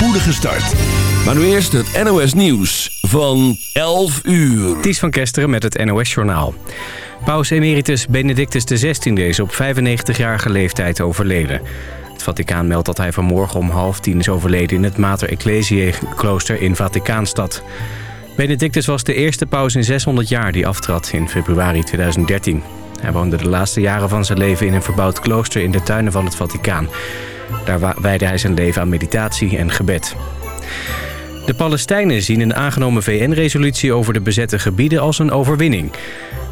spoedige start. Maar nu eerst het NOS Nieuws van 11 uur. Ties van Kesteren met het NOS Journaal. Paus Emeritus Benedictus XVI is op 95-jarige leeftijd overleden. Het Vaticaan meldt dat hij vanmorgen om half tien is overleden... in het Mater Ecclesiae klooster in Vaticaanstad. Benedictus was de eerste paus in 600 jaar die aftrad in februari 2013. Hij woonde de laatste jaren van zijn leven in een verbouwd klooster in de tuinen van het Vaticaan. Daar wijde hij zijn leven aan meditatie en gebed. De Palestijnen zien een aangenomen VN-resolutie over de bezette gebieden als een overwinning.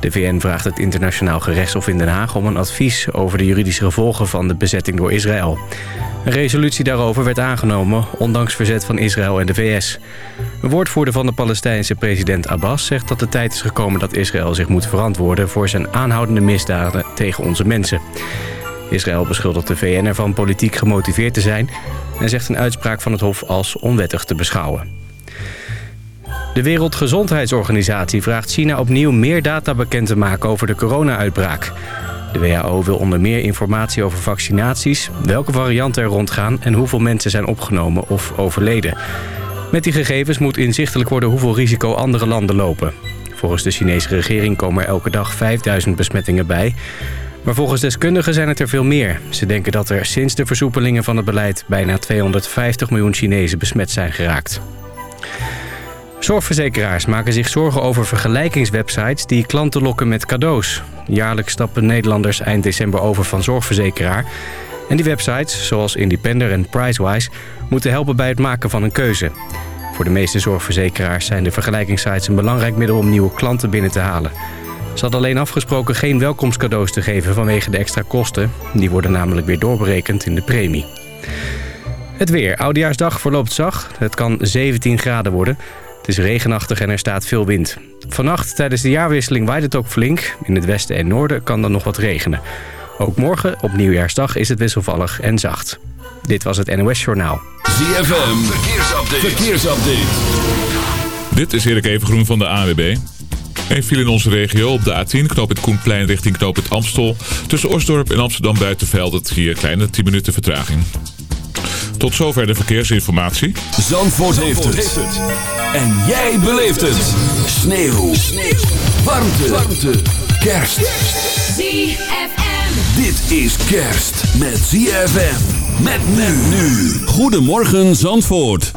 De VN vraagt het internationaal gerechtshof in Den Haag om een advies over de juridische gevolgen van de bezetting door Israël. Een resolutie daarover werd aangenomen, ondanks verzet van Israël en de VS. Een woordvoerder van de Palestijnse president Abbas zegt dat de tijd is gekomen dat Israël zich moet verantwoorden voor zijn aanhoudende misdaden tegen onze mensen. Israël beschuldigt de VN ervan politiek gemotiveerd te zijn... en zegt een uitspraak van het Hof als onwettig te beschouwen. De Wereldgezondheidsorganisatie vraagt China opnieuw meer data bekend te maken over de corona-uitbraak. De WHO wil onder meer informatie over vaccinaties, welke varianten er rondgaan... en hoeveel mensen zijn opgenomen of overleden. Met die gegevens moet inzichtelijk worden hoeveel risico andere landen lopen. Volgens de Chinese regering komen er elke dag 5000 besmettingen bij... Maar volgens deskundigen zijn het er veel meer. Ze denken dat er sinds de versoepelingen van het beleid... bijna 250 miljoen Chinezen besmet zijn geraakt. Zorgverzekeraars maken zich zorgen over vergelijkingswebsites... die klanten lokken met cadeaus. Jaarlijks stappen Nederlanders eind december over van zorgverzekeraar. En die websites, zoals Independer en Pricewise... moeten helpen bij het maken van een keuze. Voor de meeste zorgverzekeraars zijn de vergelijkingssites... een belangrijk middel om nieuwe klanten binnen te halen... Ze had alleen afgesproken geen welkomstcadeaus te geven vanwege de extra kosten. Die worden namelijk weer doorberekend in de premie. Het weer. Oudejaarsdag verloopt zacht. Het kan 17 graden worden. Het is regenachtig en er staat veel wind. Vannacht tijdens de jaarwisseling waait het ook flink. In het westen en noorden kan dan nog wat regenen. Ook morgen op Nieuwjaarsdag is het wisselvallig en zacht. Dit was het NOS Journaal. ZFM. Verkeersupdate. Verkeersupdate. Dit is Erik Evengroen van de AWB. Een viel in onze regio op de A10, knoop het Koenplein richting knoop het Amstel. Tussen Osdorp en Amsterdam Buitenveld het hier kleine 10 minuten vertraging. Tot zover de verkeersinformatie. Zandvoort, heeft, het. En jij beleeft het. Sneeuw. Sneeuw. Warmte. Warmte. Kerst. ZFM. Dit is kerst met ZFM. Met men nu. Goedemorgen Zandvoort.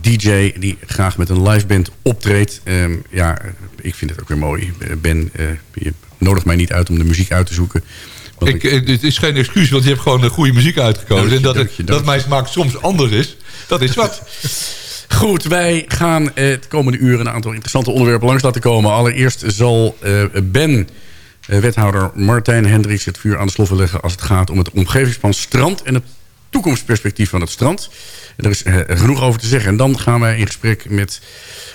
DJ die graag met een liveband optreedt. Um, ja, ik vind het ook weer mooi. Ben, uh, je nodigt mij niet uit om de muziek uit te zoeken. Ik, ik, het is geen excuus, want je hebt gewoon een goede muziek uitgekozen. En dat, dat mijn smaak soms anders is, dat is wat. Goed, wij gaan het komende uur een aantal interessante onderwerpen langs laten komen. Allereerst zal uh, Ben, uh, wethouder Martijn Hendricks, het vuur aan de sloffen leggen... als het gaat om het omgevingsplan strand en het toekomstperspectief van het strand. Er is uh, genoeg over te zeggen. En dan gaan wij in gesprek met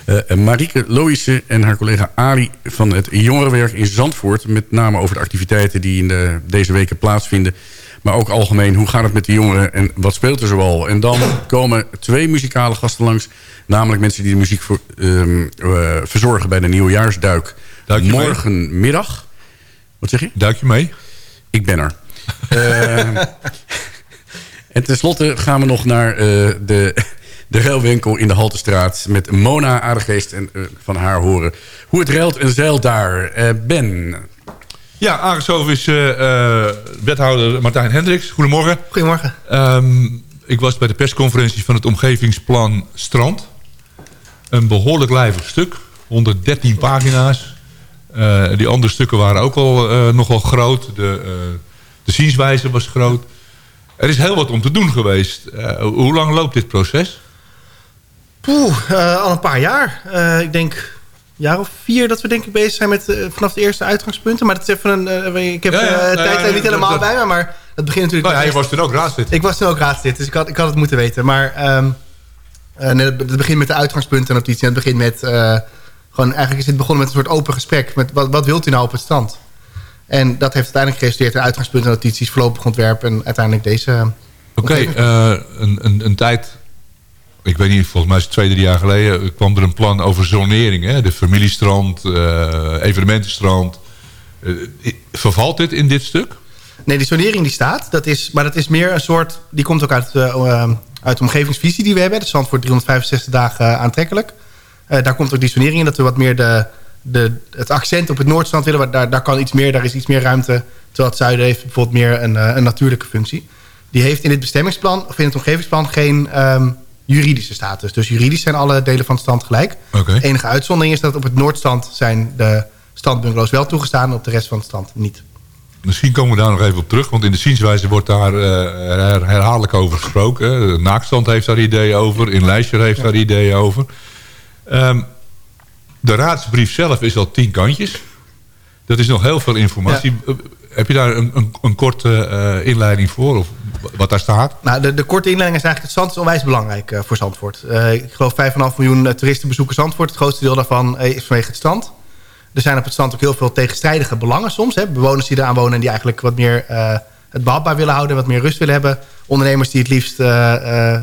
uh, Marieke en haar collega Ali van het jongerenwerk in Zandvoort. Met name over de activiteiten die in de, deze weken plaatsvinden. Maar ook algemeen, hoe gaat het met de jongeren en wat speelt er zoal? En dan komen twee muzikale gasten langs. Namelijk mensen die de muziek voor, um, uh, verzorgen bij de nieuwjaarsduik. Duik Morgenmiddag. Wat zeg je? Duik je mee? Ik ben er. uh, en tenslotte gaan we nog naar uh, de, de ruilwinkel in de Haltestraat... met Mona Aardegeest en uh, van haar horen hoe het ruilt en zeilt daar. Uh, ben... Ja, aangeschoven is wethouder Martijn Hendricks. Goedemorgen. Goedemorgen. Um, ik was bij de persconferentie van het omgevingsplan Strand. Een behoorlijk lijvig stuk. 113 pagina's. die andere stukken waren ook al nogal groot. De, de zienswijze was groot. Er is heel wat om te doen geweest. Uh, hoe lang loopt dit proces? Poeh, uh, al een paar jaar. Uh, ik denk een jaar of vier dat we denk ik bezig zijn met vanaf de eerste uitgangspunten. Maar dat is even een... ik heb ja, ja, tijd ja, niet helemaal dat, bij me, maar dat begint natuurlijk... Nou, je was toen ook raadslid. Ik was toen ook raadslid, dus ik had, ik had het moeten weten. Maar um, het begint met de uitgangspunten notitie. Het begint met... gewoon, eigenlijk is het begonnen met een soort open gesprek. Met wat, wat wilt u nou op het strand? En dat heeft uiteindelijk geresulteerd in uitgangspunten, notities, voorlopig ontwerp en uiteindelijk deze... Oké, okay, uh, een, een, een tijd ik weet niet, volgens mij is het twee, drie jaar geleden... kwam er een plan over zonering. Hè? De familiestrand, uh, evenementenstrand. Uh, vervalt dit in dit stuk? Nee, die zonering die staat. Dat is, maar dat is meer een soort... Die komt ook uit, uh, uit de omgevingsvisie die we hebben. De strand voor 365 dagen aantrekkelijk. daar komt ook die zonering in. Dat we wat meer de, de, het accent op het Noordstrand willen. Daar, daar kan iets meer, daar is iets meer ruimte. Terwijl het zuiden heeft bijvoorbeeld meer een, een natuurlijke functie. Die heeft in het bestemmingsplan, of in het omgevingsplan, geen um, juridische status. Dus juridisch zijn alle delen van het strand gelijk. Okay. De enige uitzondering is dat op het Noordstrand zijn de strandbungalows wel toegestaan... en op de rest van het strand niet. Misschien komen we daar nog even op terug. Want in de zienswijze wordt daar uh, herhaaldelijk over gesproken. Naakstand heeft daar ideeën over. In Leischer heeft ja. daar ideeën over. Um, de raadsbrief zelf is al tien kantjes. Dat is nog heel veel informatie. Ja. Heb je daar een, een, een korte uh, inleiding voor? Of wat daar staat? Nou, de, de korte inleiding is eigenlijk... het strand is onwijs belangrijk uh, voor Zandvoort. Uh, ik geloof 5,5 miljoen toeristen bezoeken Zandvoort. Het grootste deel daarvan is vanwege het strand. Er zijn op het strand ook heel veel tegenstrijdige belangen soms. Hè? Bewoners die eraan wonen en die eigenlijk wat meer het behapbaar willen houden... wat meer rust willen hebben. Ondernemers die het liefst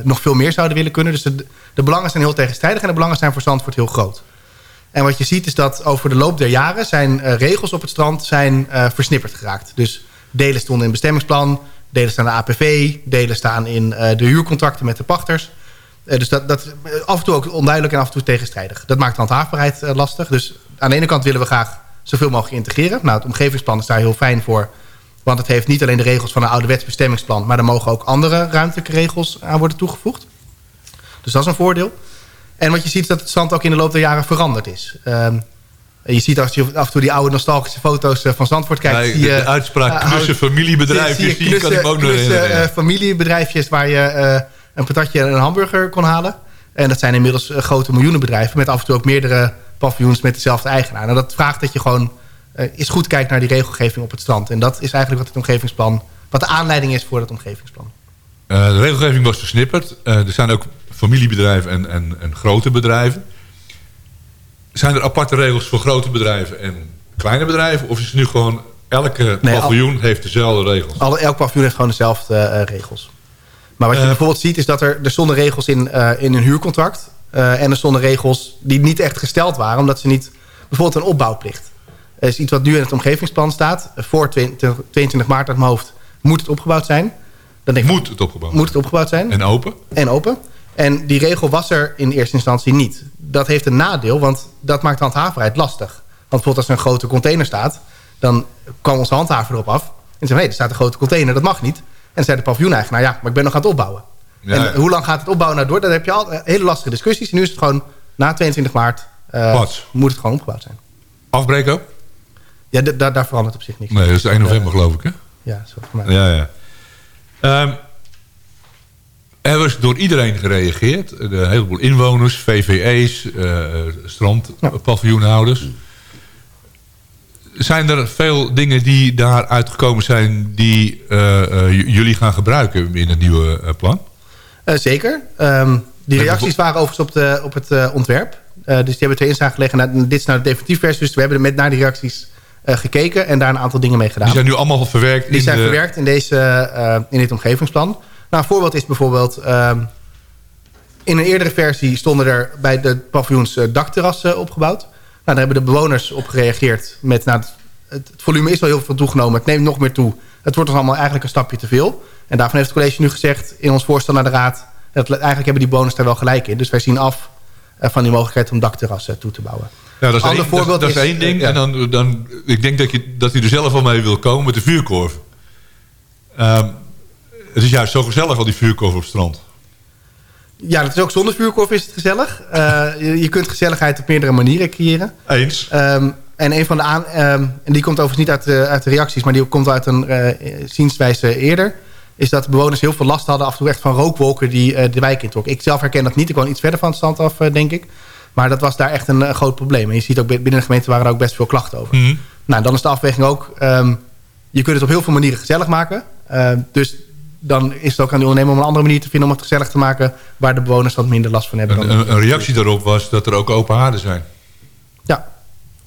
nog veel meer zouden willen kunnen. Dus de, de belangen zijn heel tegenstrijdig... en de belangen zijn voor Zandvoort heel groot. En wat je ziet is dat over de loop der jaren... zijn uh, regels op het strand zijn, uh, versnipperd geraakt. Dus delen stonden in bestemmingsplan... delen staan in de APV... delen staan in uh, de huurcontracten met de pachters. dus dat, dat af en toe ook onduidelijk en af en toe tegenstrijdig. Dat maakt de handhaafbaarheid lastig. Dus aan de ene kant willen we graag zoveel mogelijk integreren. Nou, het omgevingsplan is daar heel fijn voor... want het heeft niet alleen de regels van een ouderwets bestemmingsplan... maar er mogen ook andere ruimtelijke regels aan worden toegevoegd. Dus dat is een voordeel. En wat je ziet is dat het strand ook in de loop der jaren veranderd is. Um, je ziet als je af en toe die oude nostalgische foto's eh, van Zandvoort kijkt... Nee, zie je, de uitspraak uh, knusse familiebedrijfjes, die kan ik ook nog herinneren. Uh, familiebedrijfjes waar je uh, een patatje en een hamburger kon halen. En dat zijn inmiddels grote miljoenenbedrijven... met af en toe ook meerdere paviljoens met dezelfde eigenaar. En nou, dat vraagt dat je gewoon eens goed kijkt naar die regelgeving op het strand. En dat is eigenlijk wat het omgevingsplan... wat de aanleiding is voor het omgevingsplan. de regelgeving was versnipperd. er zijn ook familiebedrijven en, en, en grote bedrijven. Zijn er aparte regels voor grote bedrijven en kleine bedrijven? Of is het nu gewoon elke nee, paviljoen al, heeft dezelfde regels? Alle, elk paviljoen heeft gewoon dezelfde uh, regels. Maar wat je uh, bijvoorbeeld ziet is dat er, er stonden regels in, uh, in een huurcontract. en er stonden regels die niet echt gesteld waren. Omdat ze niet... Bijvoorbeeld een opbouwplicht. Dat is iets wat nu in het omgevingsplan staat. Voor 20, 22 maart uit mijn hoofd moet het opgebouwd zijn. Dan denk moet het opgebouwd Moet het opgebouwd zijn. En open? En open. En die regel was er in eerste instantie niet. Dat heeft een nadeel, want dat maakt de handhaverheid lastig. Want bijvoorbeeld als er een grote container staat... dan kwam onze handhaver erop af en zei... hé, er staat een grote container, dat mag niet. En zei de paviljoen-eigenaar, ja, maar ik ben nog aan het opbouwen. Ja, en hoe lang gaat het opbouwen nou door? Dan heb je al eh, hele lastige discussies. En nu is het gewoon na 22 maart Pats. moet het gewoon opgebouwd zijn. Afbreken? Ja, daar- verandert op zich niks. Nee, dat is 1 november geloof ik, hè? Ja, zo. Ja, ja. Ehm, er is door iedereen gereageerd. Een heleboel inwoners, VVE's, eh strandpaviljoenhouders. Zijn er veel dingen die daar uitgekomen zijn... die eh, eh, jullie gaan gebruiken in het nieuwe plan? Zeker. Ehm, die reacties waren overigens op, de, op het ontwerp. Dus die hebben twee inzage gelegd. Nou, dit is nou de definitief versie. Dus we hebben er met naar die reacties gekeken... en daar een aantal dingen mee gedaan. Die zijn nu allemaal verwerkt Die in zijn de... verwerkt in, deze, in dit omgevingsplan. Nou, een voorbeeld is bijvoorbeeld... ehm, in een eerdere versie stonden er bij de paviljoens eh, dakterrassen opgebouwd. Nou, daar hebben de bewoners op gereageerd met... Nou, het, het volume is wel heel veel toegenomen, het neemt nog meer toe. Het wordt ons allemaal eigenlijk een stapje te veel. En daarvan heeft het college nu gezegd in ons voorstel naar de raad... Dat, eigenlijk hebben die bewoners daar wel gelijk in. Dus wij zien af eh, van die mogelijkheid om dakterrassen toe te bouwen. Ja, dat is, Ander één, voorbeeld dat is is, één ding. ja. En dan, dan, ik denk dat, je, dat hij er zelf al mee wil komen met de vuurkorf. Ehm, het is juist zo gezellig, al die vuurkorf op het strand. Ja, dat is ook zonder vuurkorf is het gezellig. Eh, je, je kunt gezelligheid op meerdere manieren creëren. Eens. Ehm, en een van de aan, ehm, en die komt overigens niet uit de, uit de reacties, maar die komt uit een eh zienswijze eerder. Is dat de bewoners heel veel last hadden af en toe echt van rookwolken die eh, de wijk introkken. Ik zelf herken dat niet. Ik woon iets verder van het strand af, denk ik. Maar dat was daar echt een, groot probleem. En je ziet ook bi- binnen de gemeente waren er ook best veel klachten over. Mhm. Nou, dan is de afweging ook... ehm, je kunt het op heel veel manieren gezellig maken. Dus dan is het ook aan de ondernemer om een andere manier te vinden... om het gezellig te maken waar de bewoners wat minder last van hebben. Een, dan een, een reactie daarop was dat er ook open haarden zijn. Ja,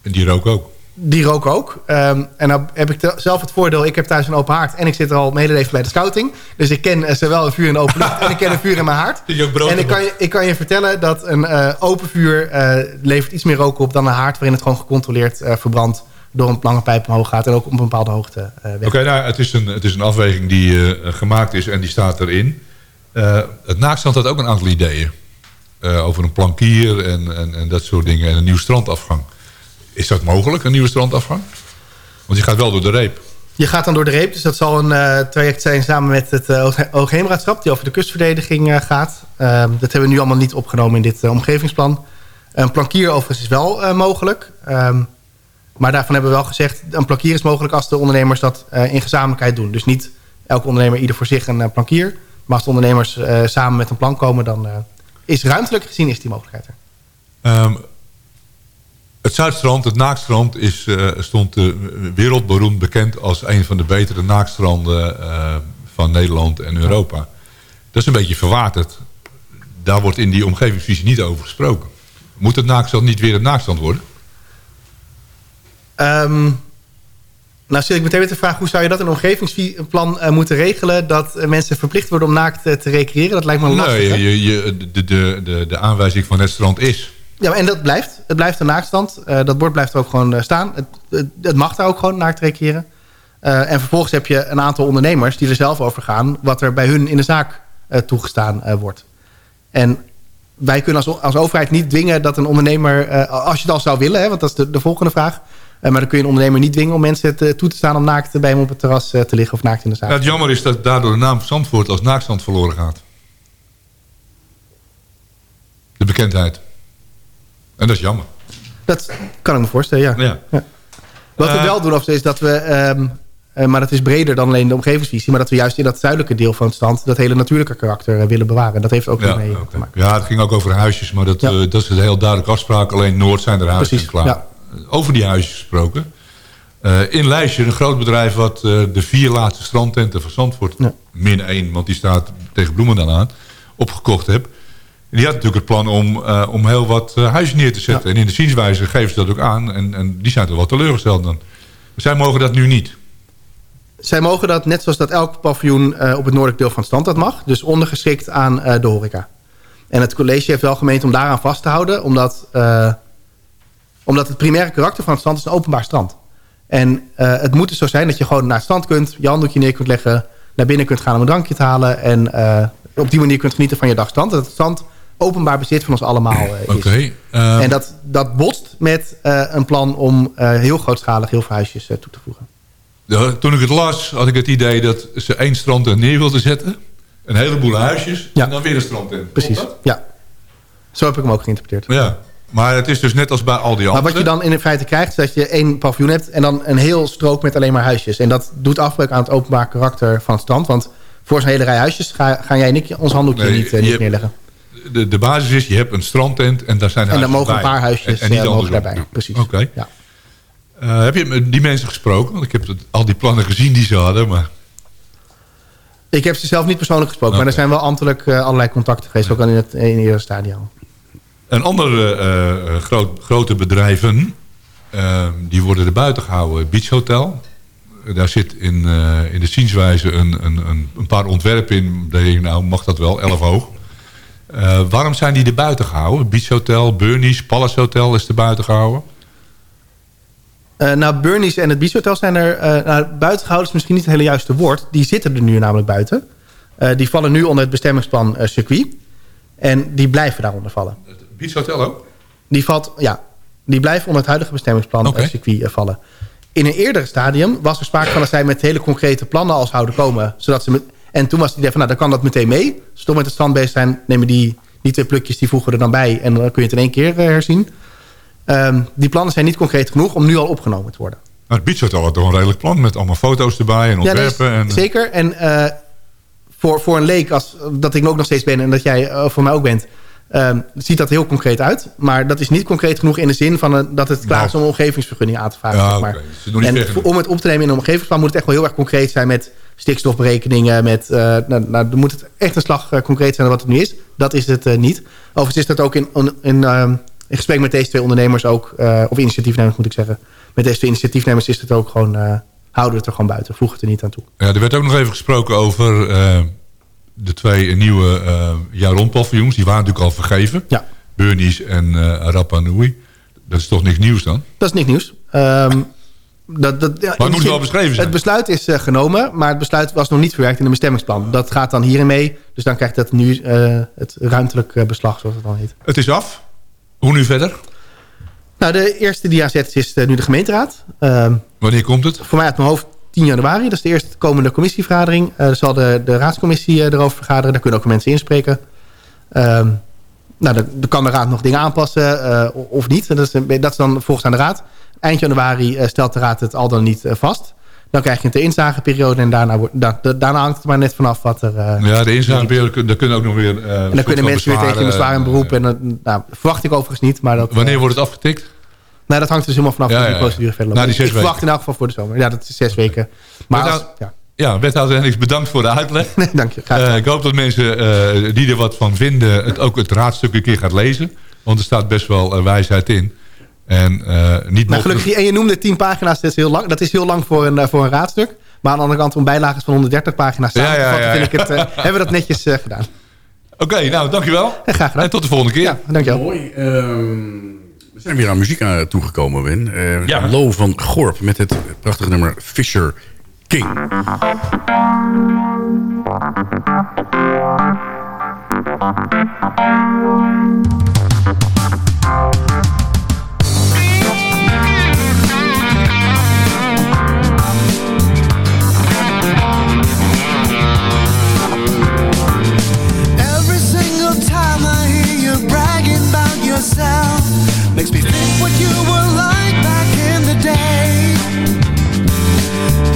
En die rook ook. Die rook ook. Ehm, en dan heb ik zelf het voordeel, ik heb thuis een open haard... en ik zit er al mijn hele leven bij de scouting. Dus ik ken eh, zowel een vuur in de open lucht... en ik ken een vuur in mijn haard. En ik kan, je, ik kan je vertellen dat een eh, open vuur eh, levert iets meer rook op... dan een haard waarin het gewoon gecontroleerd eh, verbrandt... door een lange pijp omhoog gaat en ook op een bepaalde hoogte weg. Oké, nou, het is, een, het is een afweging die eh, gemaakt is en die staat erin. Eh, het naakstand had ook een aantal ideeën. Over een plankier en, en, en dat soort dingen. En een nieuw strandafgang. Is dat mogelijk, een nieuwe strandafgang? Want je gaat wel door de reep. Je gaat dan door de reep, dus dat zal een traject zijn samen met het uh, Oogheemraadschap... die over de kustverdediging gaat. Ehm, dat hebben we nu allemaal niet opgenomen in dit omgevingsplan. Een plankier overigens is wel mogelijk. Ehm, maar daarvan hebben we wel gezegd... een plankier is mogelijk als de ondernemers dat eh, in gezamenlijkheid doen. Dus niet elke ondernemer ieder voor zich een eh, plankier. Maar als de ondernemers eh, samen met een plan komen... dan is ruimtelijk gezien is die mogelijkheid er. Ehm, het Zuidstrand, het Naakstrand, is, stond wereldberoemd bekend als een van de betere naakstranden van Nederland en Europa. Dat is een beetje verwaterd. Daar wordt in die omgevingsvisie niet over gesproken. Moet het Naakstrand niet weer het Naakstrand worden? Ehm, nou zit ik meteen met de vraag... hoe zou je dat in een omgevingsplan uh, moeten regelen... dat uh, mensen verplicht worden om naakt uh, te recreëren? Dat lijkt me lastig. Nee, je, je, de, de, de, de aanwijzing van het strand is... Ja, en dat blijft. Het blijft een naaktstand. Dat bord blijft er ook gewoon staan. Het, het, het, mag daar ook gewoon naakt recreëren. En vervolgens heb je een aantal ondernemers die er zelf over gaan... wat er bij hun in de zaak toegestaan wordt. En wij kunnen als, als overheid niet dwingen dat een ondernemer... als je het al zou willen, hè, want dat is de, de volgende vraag... maar dan kun je een ondernemer niet dwingen om mensen te, toe te staan... om naakt bij hem op het terras te liggen of naakt in de zaak. Ja, het jammer is dat daardoor de naam Zandvoort als naaktstand verloren gaat. De bekendheid. En dat is jammer. Dat kan ik me voorstellen, ja. ja. ja. Wat we uh, wel doen is dat we... Um, uh, maar dat is breder dan alleen de omgevingsvisie... maar dat we juist in dat zuidelijke deel van het strand... dat hele natuurlijke karakter uh, willen bewaren. Dat heeft ook ja, mee okay. te maken. Ja, het ging ook over huisjes... maar dat, ja. dat is een heel duidelijke afspraak. Alleen Noord zijn er huisjes Precies, klaar. Ja. Over die huisjes gesproken. Uh, in Lijstje, een groot bedrijf... wat de vier laatste strandtenten van Zandvoort... min één, want die staat tegen Bloemendaal aan... opgekocht heb... Die had natuurlijk het plan om, uh, om heel wat huizen neer te zetten. Ja. En in de zienswijze geven ze dat ook aan. En, en die zijn toch wel teleurgesteld dan. Zij mogen dat nu niet. Zij mogen dat net zoals dat elk paviljoen op het noordelijk deel van het strand dat mag. Dus ondergeschikt aan de horeca. En het college heeft wel gemeend om daaraan vast te houden. Omdat, omdat het primaire karakter van het strand is een openbaar strand. En het moet dus zo zijn dat je gewoon naar het strand kunt. Je handdoekje neer kunt leggen. Naar binnen kunt gaan om een drankje te halen. En op die manier kunt genieten van je dagstrand. Dat het strand openbaar bezit van ons allemaal uh, is. Okay, uh, en dat, dat botst met een plan om heel grootschalig heel veel huisjes toe te voegen. toen ik het las, had ik het idee dat ze één strandtent neer wilden zetten. Een heleboel huisjes. Ja. En dan weer een strandtent. Precies, ja. Zo heb ik hem ook geïnterpreteerd. Ja. Maar het is dus net als bij al die Maar wat je dan in feite krijgt, is dat je één paviljoen hebt... en dan een heel strook met alleen maar huisjes. En dat doet afbreuk aan het openbaar karakter van het strand. Want voor zo'n hele rij huisjes ga, gaan jij en ik ons handdoekje Nee, niet, eh, niet hebt- neerleggen. de, de basis is, je hebt een strandtent en daar zijn En dan mogen een paar huisjes En, en niet eh, mogen daarbij. Precies. Oké. Ja. Eh, heb je met die mensen gesproken? Want ik heb het- al die plannen gezien die ze hadden. Maar Ik heb ze zelf niet persoonlijk gesproken. Maar er zijn wel ambtelijk allerlei contacten geweest. Ook al in het in het eerste stadion. Een andere eh, eh, groot, grote bedrijven... eh, die worden er buiten gehouden. Beach Hotel. Daar zit in, eh, in de zienswijze een, een, een, paar ontwerpen in. Daar denk ik, nou mag dat wel, 11 hoog. Waarom zijn die er buiten gehouden? Beach Hotel, Burnies, Palace Hotel is er buiten gehouden. Eh, nou, Burnies en het Beach Hotel zijn er... nou, buiten gehouden is misschien niet het hele juiste woord. Die zitten er nu namelijk buiten. Die vallen nu onder het bestemmingsplan circuit. En die blijven daaronder vallen. Beach Hotel ook? Die, valt, ja, die blijven onder het huidige bestemmingsplan Oké. eh, circuit eh, vallen. In een eerder stadium was er sprake van dat zij met hele concrete plannen al zouden komen. Zodat ze met, en toen was het idee van, nou, dan kan dat meteen mee. Als toch met het strand bezig zijn, nemen die, die twee plukjes, die voegen er dan bij. En dan kun je het in één keer eh, herzien. Ehm, die plannen zijn niet concreet genoeg om nu al opgenomen te worden. Maar het Beach Hotel had toch een redelijk plan met allemaal foto's erbij en Ja, ontwerpen. en, zeker. En voor, voor een leek, als, dat ik ook nog steeds ben en dat jij voor mij ook bent... ehm, ziet dat heel concreet uit. Maar dat is niet concreet genoeg in de zin van een- dat het klaar is om een omgevingsvergunning aan te vragen. Ja, zeg maar. oké. Dus en om het op te nemen in een omgevingsplan moet het echt wel heel erg concreet zijn... met stikstofberekeningen. Met, eh, nou, nou, dan moet het echt een slag eh, concreet zijn wat het nu is. Dat is het eh, niet. Overigens is dat ook in, in, ehm, in gesprek met deze twee ondernemers ook... eh, of initiatiefnemers moet ik zeggen. Met deze twee initiatiefnemers is het ook gewoon... eh, houden we het er gewoon buiten. Voeg het er niet aan toe. Ja, er werd ook nog even gesproken over eh, de twee nieuwe uh, jaar rond paviljoens. Die waren natuurlijk al vergeven. Ja. Burnies en eh Rapa Nui. Dat is toch niks nieuws dan? Dat is niks nieuws. Ehm, dat, dat, ja, het moet wel beschreven zijn. Het besluit is eh, genomen, maar het besluit was nog niet verwerkt in een bestemmingsplan. Dat gaat dan hierin mee. Dus dan krijgt dat nu eh, het ruimtelijk eh, beslag, zoals het dan heet. Het is af. Hoe nu verder? Nou, de eerste die aanzet is eh, nu de gemeenteraad. Ehm, Wanneer komt het? voor mij uit mijn hoofd 10 januari. Dat is de eerste komende commissievergadering. Er zal de, de raadscommissie eh, erover vergaderen. Daar kunnen ook mensen inspreken. Ehm, nou, dan, dan kan de raad nog dingen aanpassen eh, of niet. Dat is, een- dat is dan volgens aan de raad. Eind januari stelt de raad het al dan niet vast. Dan krijg je een inzageperiode en daarna, wordt- da- da- daarna hangt het maar net vanaf wat er... Ja, de inzageperiode, daar kunnen ook nog weer... en dan kunnen mensen weer tegen je bezwaar in beroep. En, En dat nou, verwacht ik overigens niet. Maar dat, wanneer wordt het afgetikt? Nou, dat hangt dus helemaal vanaf Ja, hoe ja, die ja. procedure verder loopt. die zes ik verwacht weken. in elk geval voor de zomer. Ja, dat is zes weken. Maar als, nou- ja. Ja, wethouder Hendricks, bedankt voor de uitleg. Nee, dank je. Eh, ik hoop dat mensen eh, die er wat van vinden... Het, ook het raadstuk een keer gaat lezen. Want er staat best wel eh, wijsheid in. En eh, niet Nou, nog- gelukkig, en je noemde 10 pagina's, dat is heel lang, dat is heel lang voor een, voor een raadstuk. Maar aan de andere kant, om bijlagen van 130 pagina's samen te ja, vatten, ja, vind ik het, hebben we dat netjes eh, gedaan. Oké, nou, dankjewel. En graag gedaan. En tot de volgende keer. Ja, dankjewel. Mooi. ehm, we zijn weer aan muziek aan toegekomen, Ben. Eh Ja. Lo van Gorp met het prachtige nummer Fisher King.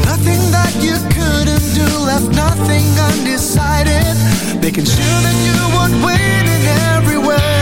Nothing that you couldn't do left nothing undecided. Making sure that you would win in every way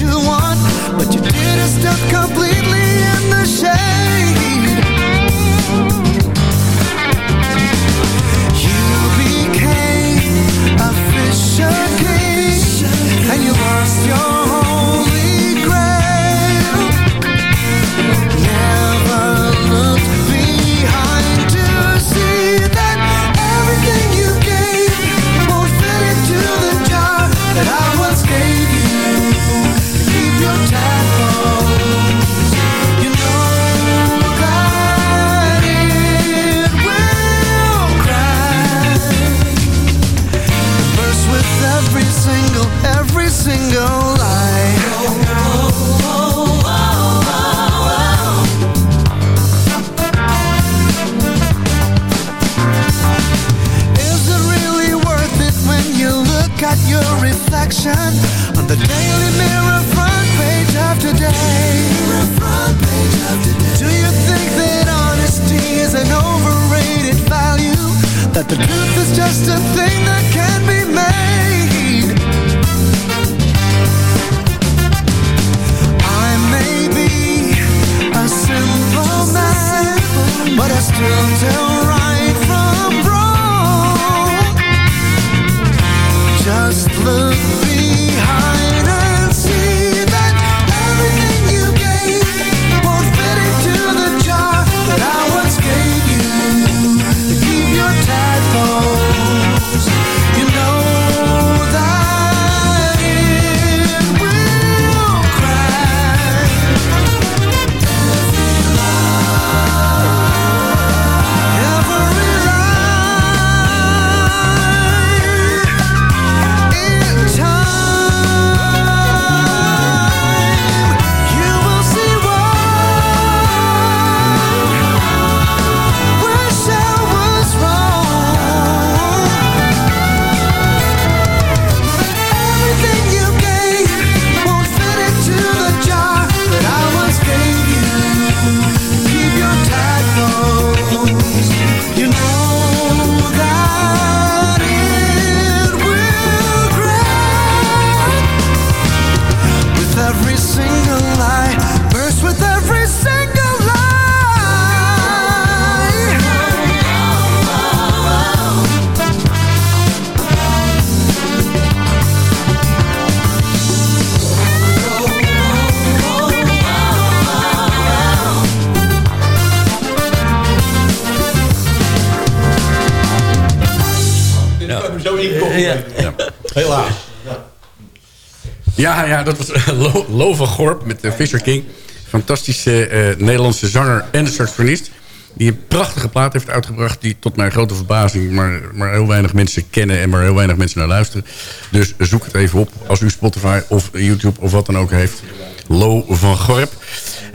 you want but you did completely in the shade. You became a fisher king And you lost your Ja, dat was uh, Lo, van Gorp met de Fisher King. Fantastische eh, Nederlandse zanger en saxofonist. Die een prachtige plaat heeft uitgebracht... die tot mijn grote verbazing maar, maar heel weinig mensen kennen... en maar heel weinig mensen naar luisteren. Dus zoek het even op als u Spotify of YouTube of wat dan ook heeft. Lo van Gorp.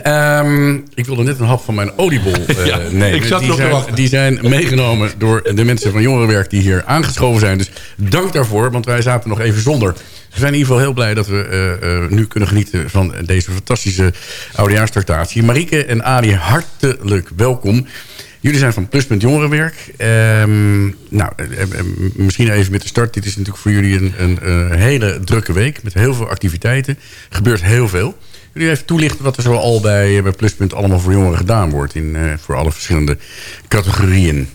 Ehm, ik wilde net een hap van mijn oliebol Ja, nemen. ik zat die, zijn, wachten. die zijn meegenomen door de mensen van Jongerenwerk... die hier aangeschoven zijn. Dus dank daarvoor, want wij zaten nog even zonder. We zijn in ieder geval heel blij dat we eh, eh, nu kunnen genieten... van deze fantastische oudejaarstractatie. Marieke en Ali, hartelijk welkom. Jullie zijn van Pluspunt Jongerenwerk. Ehm, nou, misschien even met de start. Dit is natuurlijk voor jullie een, een, eh, hele drukke week... met heel veel activiteiten. Er gebeurt heel veel. Jullie even toelichten wat er zo al bij, eh, bij Pluspunt... allemaal voor jongeren gedaan wordt... In, eh, voor alle verschillende categorieën.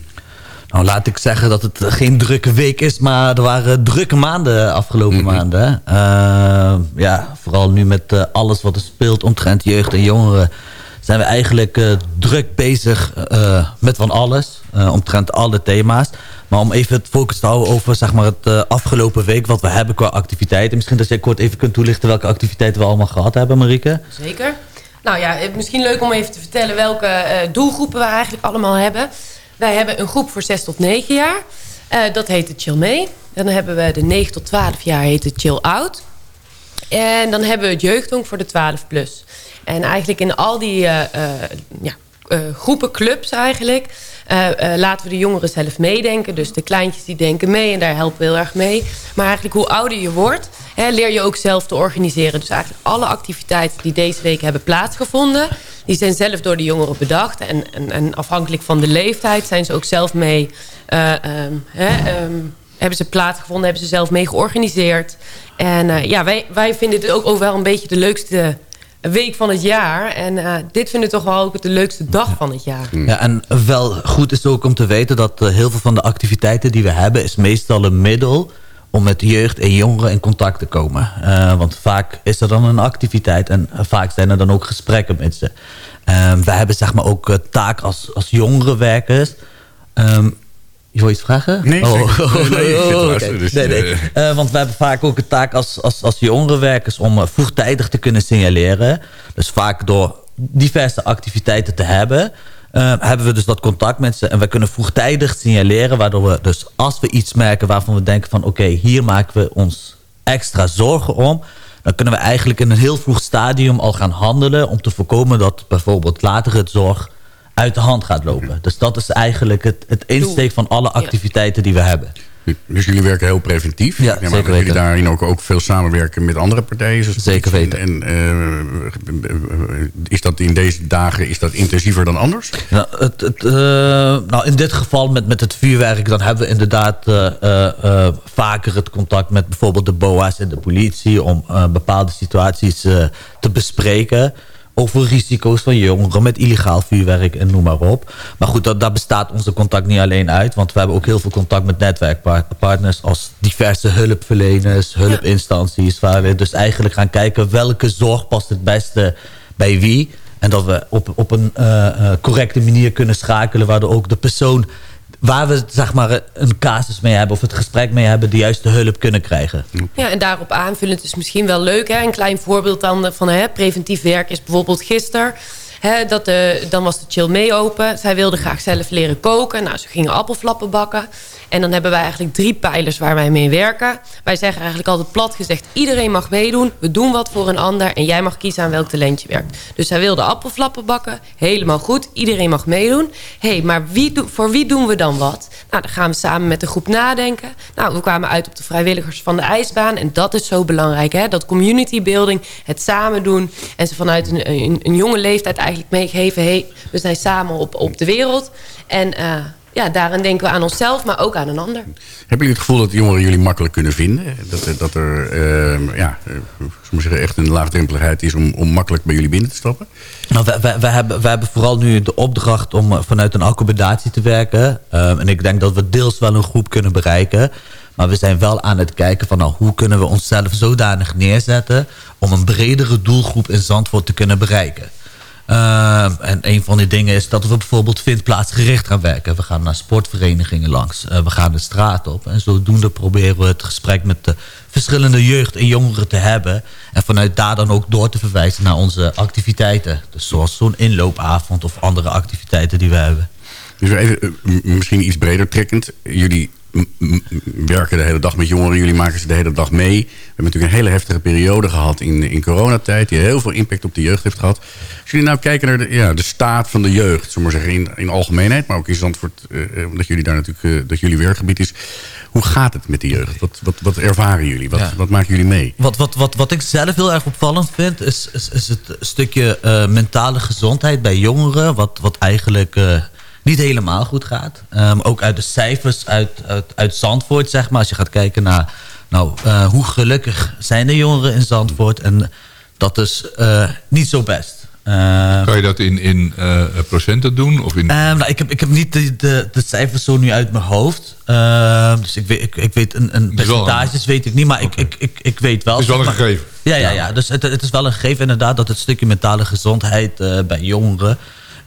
Nou, laat ik zeggen dat het geen drukke week is, maar er waren drukke maanden afgelopen maanden. hè. Eh, ja, vooral nu met alles wat er speelt omtrent jeugd en jongeren... zijn we eigenlijk eh, druk bezig eh, met van alles, eh, omtrent alle thema's. Maar om even het focus te houden over zeg maar, het afgelopen week... wat we hebben qua activiteiten. Misschien dat jij kort even kunt toelichten welke activiteiten we allemaal gehad hebben, Marieke. Zeker. Nou ja, misschien leuk om even te vertellen welke doelgroepen we eigenlijk allemaal hebben. Wij hebben een groep voor 6 tot 9 jaar. Dat heet de Chill Mee. Dan hebben we de 9 tot 12 jaar heet het Chill Out. En dan hebben we het jeugdhonk voor de 12 plus. En eigenlijk in al die eh, eh, ja, eh, groepen, clubs eigenlijk... laten we de jongeren zelf meedenken. Dus de kleintjes die denken mee en daar helpen we heel erg mee. Maar eigenlijk hoe ouder je wordt, leer je ook zelf te organiseren. Dus eigenlijk alle activiteiten die deze week hebben plaatsgevonden... die zijn zelf door de jongeren bedacht. En, en, en afhankelijk van de leeftijd zijn ze ook zelf mee... eh, ehm, ehm, hebben ze plaatsgevonden, hebben ze zelf mee georganiseerd. En ja, wij, wij vinden dit ook, ook wel een beetje de leukste week van het jaar. En eh, dit vinden we toch wel ook de leukste dag van het jaar. Ja, en wel goed is ook om te weten dat eh, heel veel van de activiteiten die we hebben... is meestal een middel om met jeugd en jongeren in contact te komen. Eh, want vaak is er dan een activiteit en vaak zijn er dan ook gesprekken met ze. Ehm, we hebben zeg maar ook taak als, als jongerenwerkers... Ehm, je wil iets vragen? Nee, oh. Nee, nee, ik luisteren, dus, nee, nee. eh. Eh, want we hebben vaak ook een taak als, als, als jongerenwerkers... om eh, vroegtijdig te kunnen signaleren. Dus vaak door diverse activiteiten te hebben... hebben we dus dat contact met ze. En we kunnen vroegtijdig signaleren... waardoor we dus als we iets merken waarvan we denken van... oké, hier maken we ons extra zorgen om... dan kunnen we eigenlijk in een heel vroeg stadium al gaan handelen... om te voorkomen dat bijvoorbeeld later het zorg uit de hand gaat lopen. Dus dat is eigenlijk het, het insteek van alle activiteiten die we hebben. Dus jullie werken heel preventief. Ja, aan zeker dat jullie daarin ook, ook veel samenwerken met andere partijen. zoals Zeker weten. En eh, is dat in deze dagen is dat intensiever dan anders? Nou, het, het, eh, nou, in dit geval met, met het vuurwerk... dan hebben we inderdaad eh, eh, eh, vaker het contact met bijvoorbeeld de BOA's en de politie... om eh, bepaalde situaties eh, te bespreken over risico's van jongeren met illegaal vuurwerk en noem maar op. Maar goed, dat, daar bestaat onze contact niet alleen uit... want we hebben ook heel veel contact met netwerkpartners... als diverse hulpverleners, hulpinstanties... waar we dus eigenlijk gaan kijken welke zorg past het beste bij wie... En dat we op, op een eh, eh, correcte manier kunnen schakelen... waardoor ook de persoon waar we zeg maar, een casus mee hebben... of het gesprek mee hebben, de juiste hulp kunnen krijgen. Ja, en daarop aanvullend is misschien wel leuk. Hè? Een klein voorbeeld dan van hè, preventief werk is bijvoorbeeld gisteren. Dat de, dan was de chill mee open. Zij wilde graag zelf leren koken. Nou, ze gingen appelflappen bakken. En dan hebben wij eigenlijk drie pijlers waar wij mee werken. Wij zeggen eigenlijk altijd plat gezegd... iedereen mag meedoen, we doen wat voor een ander... en jij mag kiezen aan welk talent je werkt. Dus zij wilde appelflappen bakken, helemaal goed. Iedereen mag meedoen. Hé, hey, maar wie voor wie doen we dan wat? Nou, dan gaan we samen met de groep nadenken. Nou, we kwamen uit op de vrijwilligers van de ijsbaan... en dat is zo belangrijk, hè? dat community building, het samen doen... en ze vanuit een, een, een jonge leeftijd eigenlijk meegeven... hé, hey, we zijn samen op, op de wereld... en... eh, ja, daarin denken we aan onszelf, maar ook aan een ander. Hebben jullie het gevoel dat jongeren jullie makkelijk kunnen vinden? Dat, er- dat er eh, ja, eh, zullen we zeggen, echt een laagdrempeligheid is om, om makkelijk bij jullie binnen te stappen? Nou, we, we, we hebben, we hebben vooral nu de opdracht om eh, vanuit een accommodatie te werken. Ehm, en ik denk dat we deels wel een groep kunnen bereiken. Maar we zijn wel aan het kijken van nou, hoe kunnen we onszelf zodanig neerzetten... om een bredere doelgroep in Zandvoort te kunnen bereiken. Ehm, en een van die dingen is dat we bijvoorbeeld vindplaatsgericht gaan werken. We gaan naar sportverenigingen langs. Eh, we gaan de straat op. En zodoende proberen we het gesprek met de verschillende jeugd en jongeren te hebben. En vanuit daar dan ook door te verwijzen naar onze activiteiten. Dus zoals zo'n inloopavond of andere activiteiten die we hebben. Dus even, eh, misschien iets breder trekkend. Jullie werken de hele dag met jongeren. Jullie maken ze de hele dag mee. We hebben natuurlijk een hele heftige periode gehad in, in coronatijd... die heel veel impact op de jeugd heeft gehad. Als jullie nou kijken naar de, ja, de staat van de jeugd... zullen we zeggen, in, in algemeenheid... maar ook in Zandvoort, eh, eh, omdat jullie daar natuurlijk eh, dat jullie werkgebied is... hoe gaat het met de jeugd? Wat, wat, wat ervaren jullie? Wat, Ja. wat maken jullie mee? Wat, wat, wat, wat ik zelf heel erg opvallend vind... is, is, is het stukje eh, mentale gezondheid bij jongeren... wat, wat eigenlijk niet helemaal goed gaat. Ehm, ook uit de cijfers uit, uit, uit Zandvoort, zeg maar. Als je gaat kijken naar nou, eh, hoe gelukkig zijn de jongeren in Zandvoort... en dat is eh, niet zo best. Ehm, Kan je dat in, in eh, procenten doen? Of in... Ehm, nou, ik, heb, ik heb niet de, de, de cijfers zo nu uit mijn hoofd. Ehm, dus ik weet, ik, ik weet een, percentages weet ik niet, maar ik, ik, ik, ik weet wel. Het is wel een maar- gegeven. Ja, ja, ja. Dus het, het is wel een gegeven inderdaad dat het stukje mentale gezondheid bij jongeren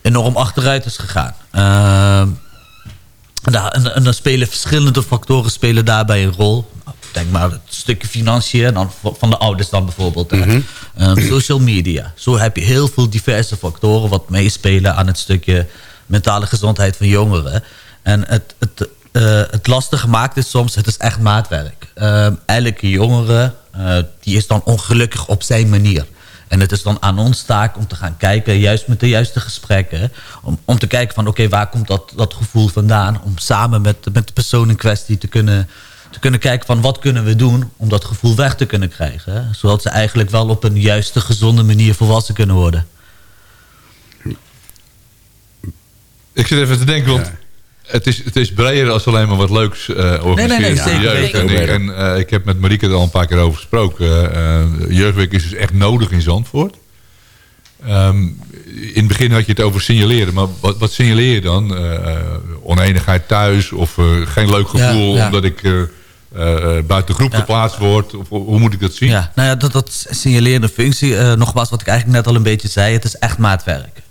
enorm achteruit is gegaan. Ehm, en, dan spelen verschillende factoren spelen daarbij een rol. Nou, Denk maar het stukje financiën dan van de ouders dan bijvoorbeeld. hè. Ehm, social media. Zo heb je heel veel diverse factoren wat meespelen aan het stukje mentale gezondheid van jongeren. En het, het, eh, het lastige maakt is soms, het is echt maatwerk. Ehm, elke jongere eh, die is dan ongelukkig op zijn manier. En het is dan aan ons taak om te gaan kijken, juist met de juiste gesprekken... om, om te kijken van oké, waar komt dat, dat gevoel vandaan... om samen met, met de persoon in kwestie te kunnen, te kunnen kijken van wat kunnen we doen... om dat gevoel weg te kunnen krijgen. Zodat ze eigenlijk wel op een juiste, gezonde manier volwassen kunnen worden. Ik zit even te denken, want het, is, het is breder als alleen maar wat leuks eh organiseren. Nee, nee, nee, zeker, jeugd. En, ik, en eh, ik heb met Marieke er al een paar keer over gesproken. Eh, jeugdwerk is dus echt nodig in Zandvoort. Ehm, in het begin had je het over signaleren, maar wat, wat signaleer je dan? Oneenigheid thuis of geen leuk Ja, gevoel ja. omdat ik eh, buiten de groep Ja. geplaatst word? Of, hoe moet ik dat zien? Ja, nou ja, dat, dat signalerende functie, nogmaals wat ik eigenlijk net al een beetje zei, het is echt maatwerk.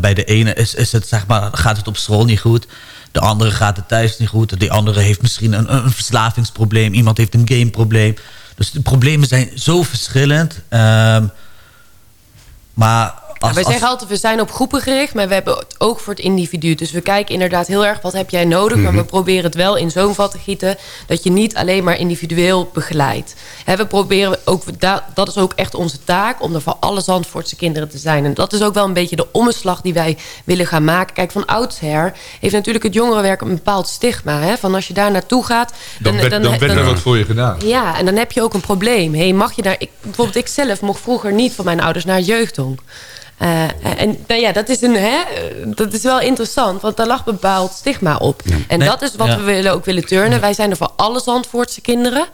Bij de ene is, is het, zeg maar, gaat het op school niet goed. De andere gaat het thuis niet goed. Die andere heeft misschien een, een verslavingsprobleem. Iemand heeft een gameprobleem. Dus de problemen zijn zo verschillend. Ehm, maar als, wij als- zeggen altijd, we zijn op groepen gericht, maar we hebben het oog voor het individu. Dus we kijken inderdaad heel erg, wat heb jij nodig? Maar we proberen het wel in zo'n vat te gieten... dat je niet alleen maar individueel begeleidt. We proberen ook, da- dat is ook echt onze taak... om er voor alle Zandvoortse kinderen te zijn. En dat is ook wel een beetje de omslag die wij willen gaan maken. Kijk, van oudsher heeft natuurlijk het jongerenwerk een bepaald stigma. Hè? Van als je daar naartoe gaat... Dan, werd, dan, werd er wat voor je gedaan. Ja, en dan heb je ook een probleem. Hey, mag je daar, ik, bijvoorbeeld ik zelf mocht vroeger niet van mijn ouders naar jeugdhonk. Eh, en nou ja, dat is, een, hè, dat is wel interessant, want daar lag bepaald stigma op. En Nee, dat is wat ja. we willen, ook willen turnen. Wij zijn er voor alle Zandvoortse kinderen.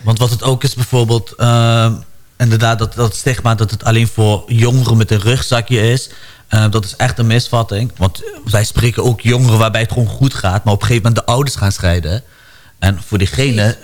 Want wat het ook is bijvoorbeeld... ehm, inderdaad, dat, dat stigma dat het alleen voor jongeren met een rugzakje is... eh, dat is echt een misvatting. Want wij spreken ook jongeren waarbij het gewoon goed gaat... maar op een gegeven moment de ouders gaan scheiden. En voor diegene...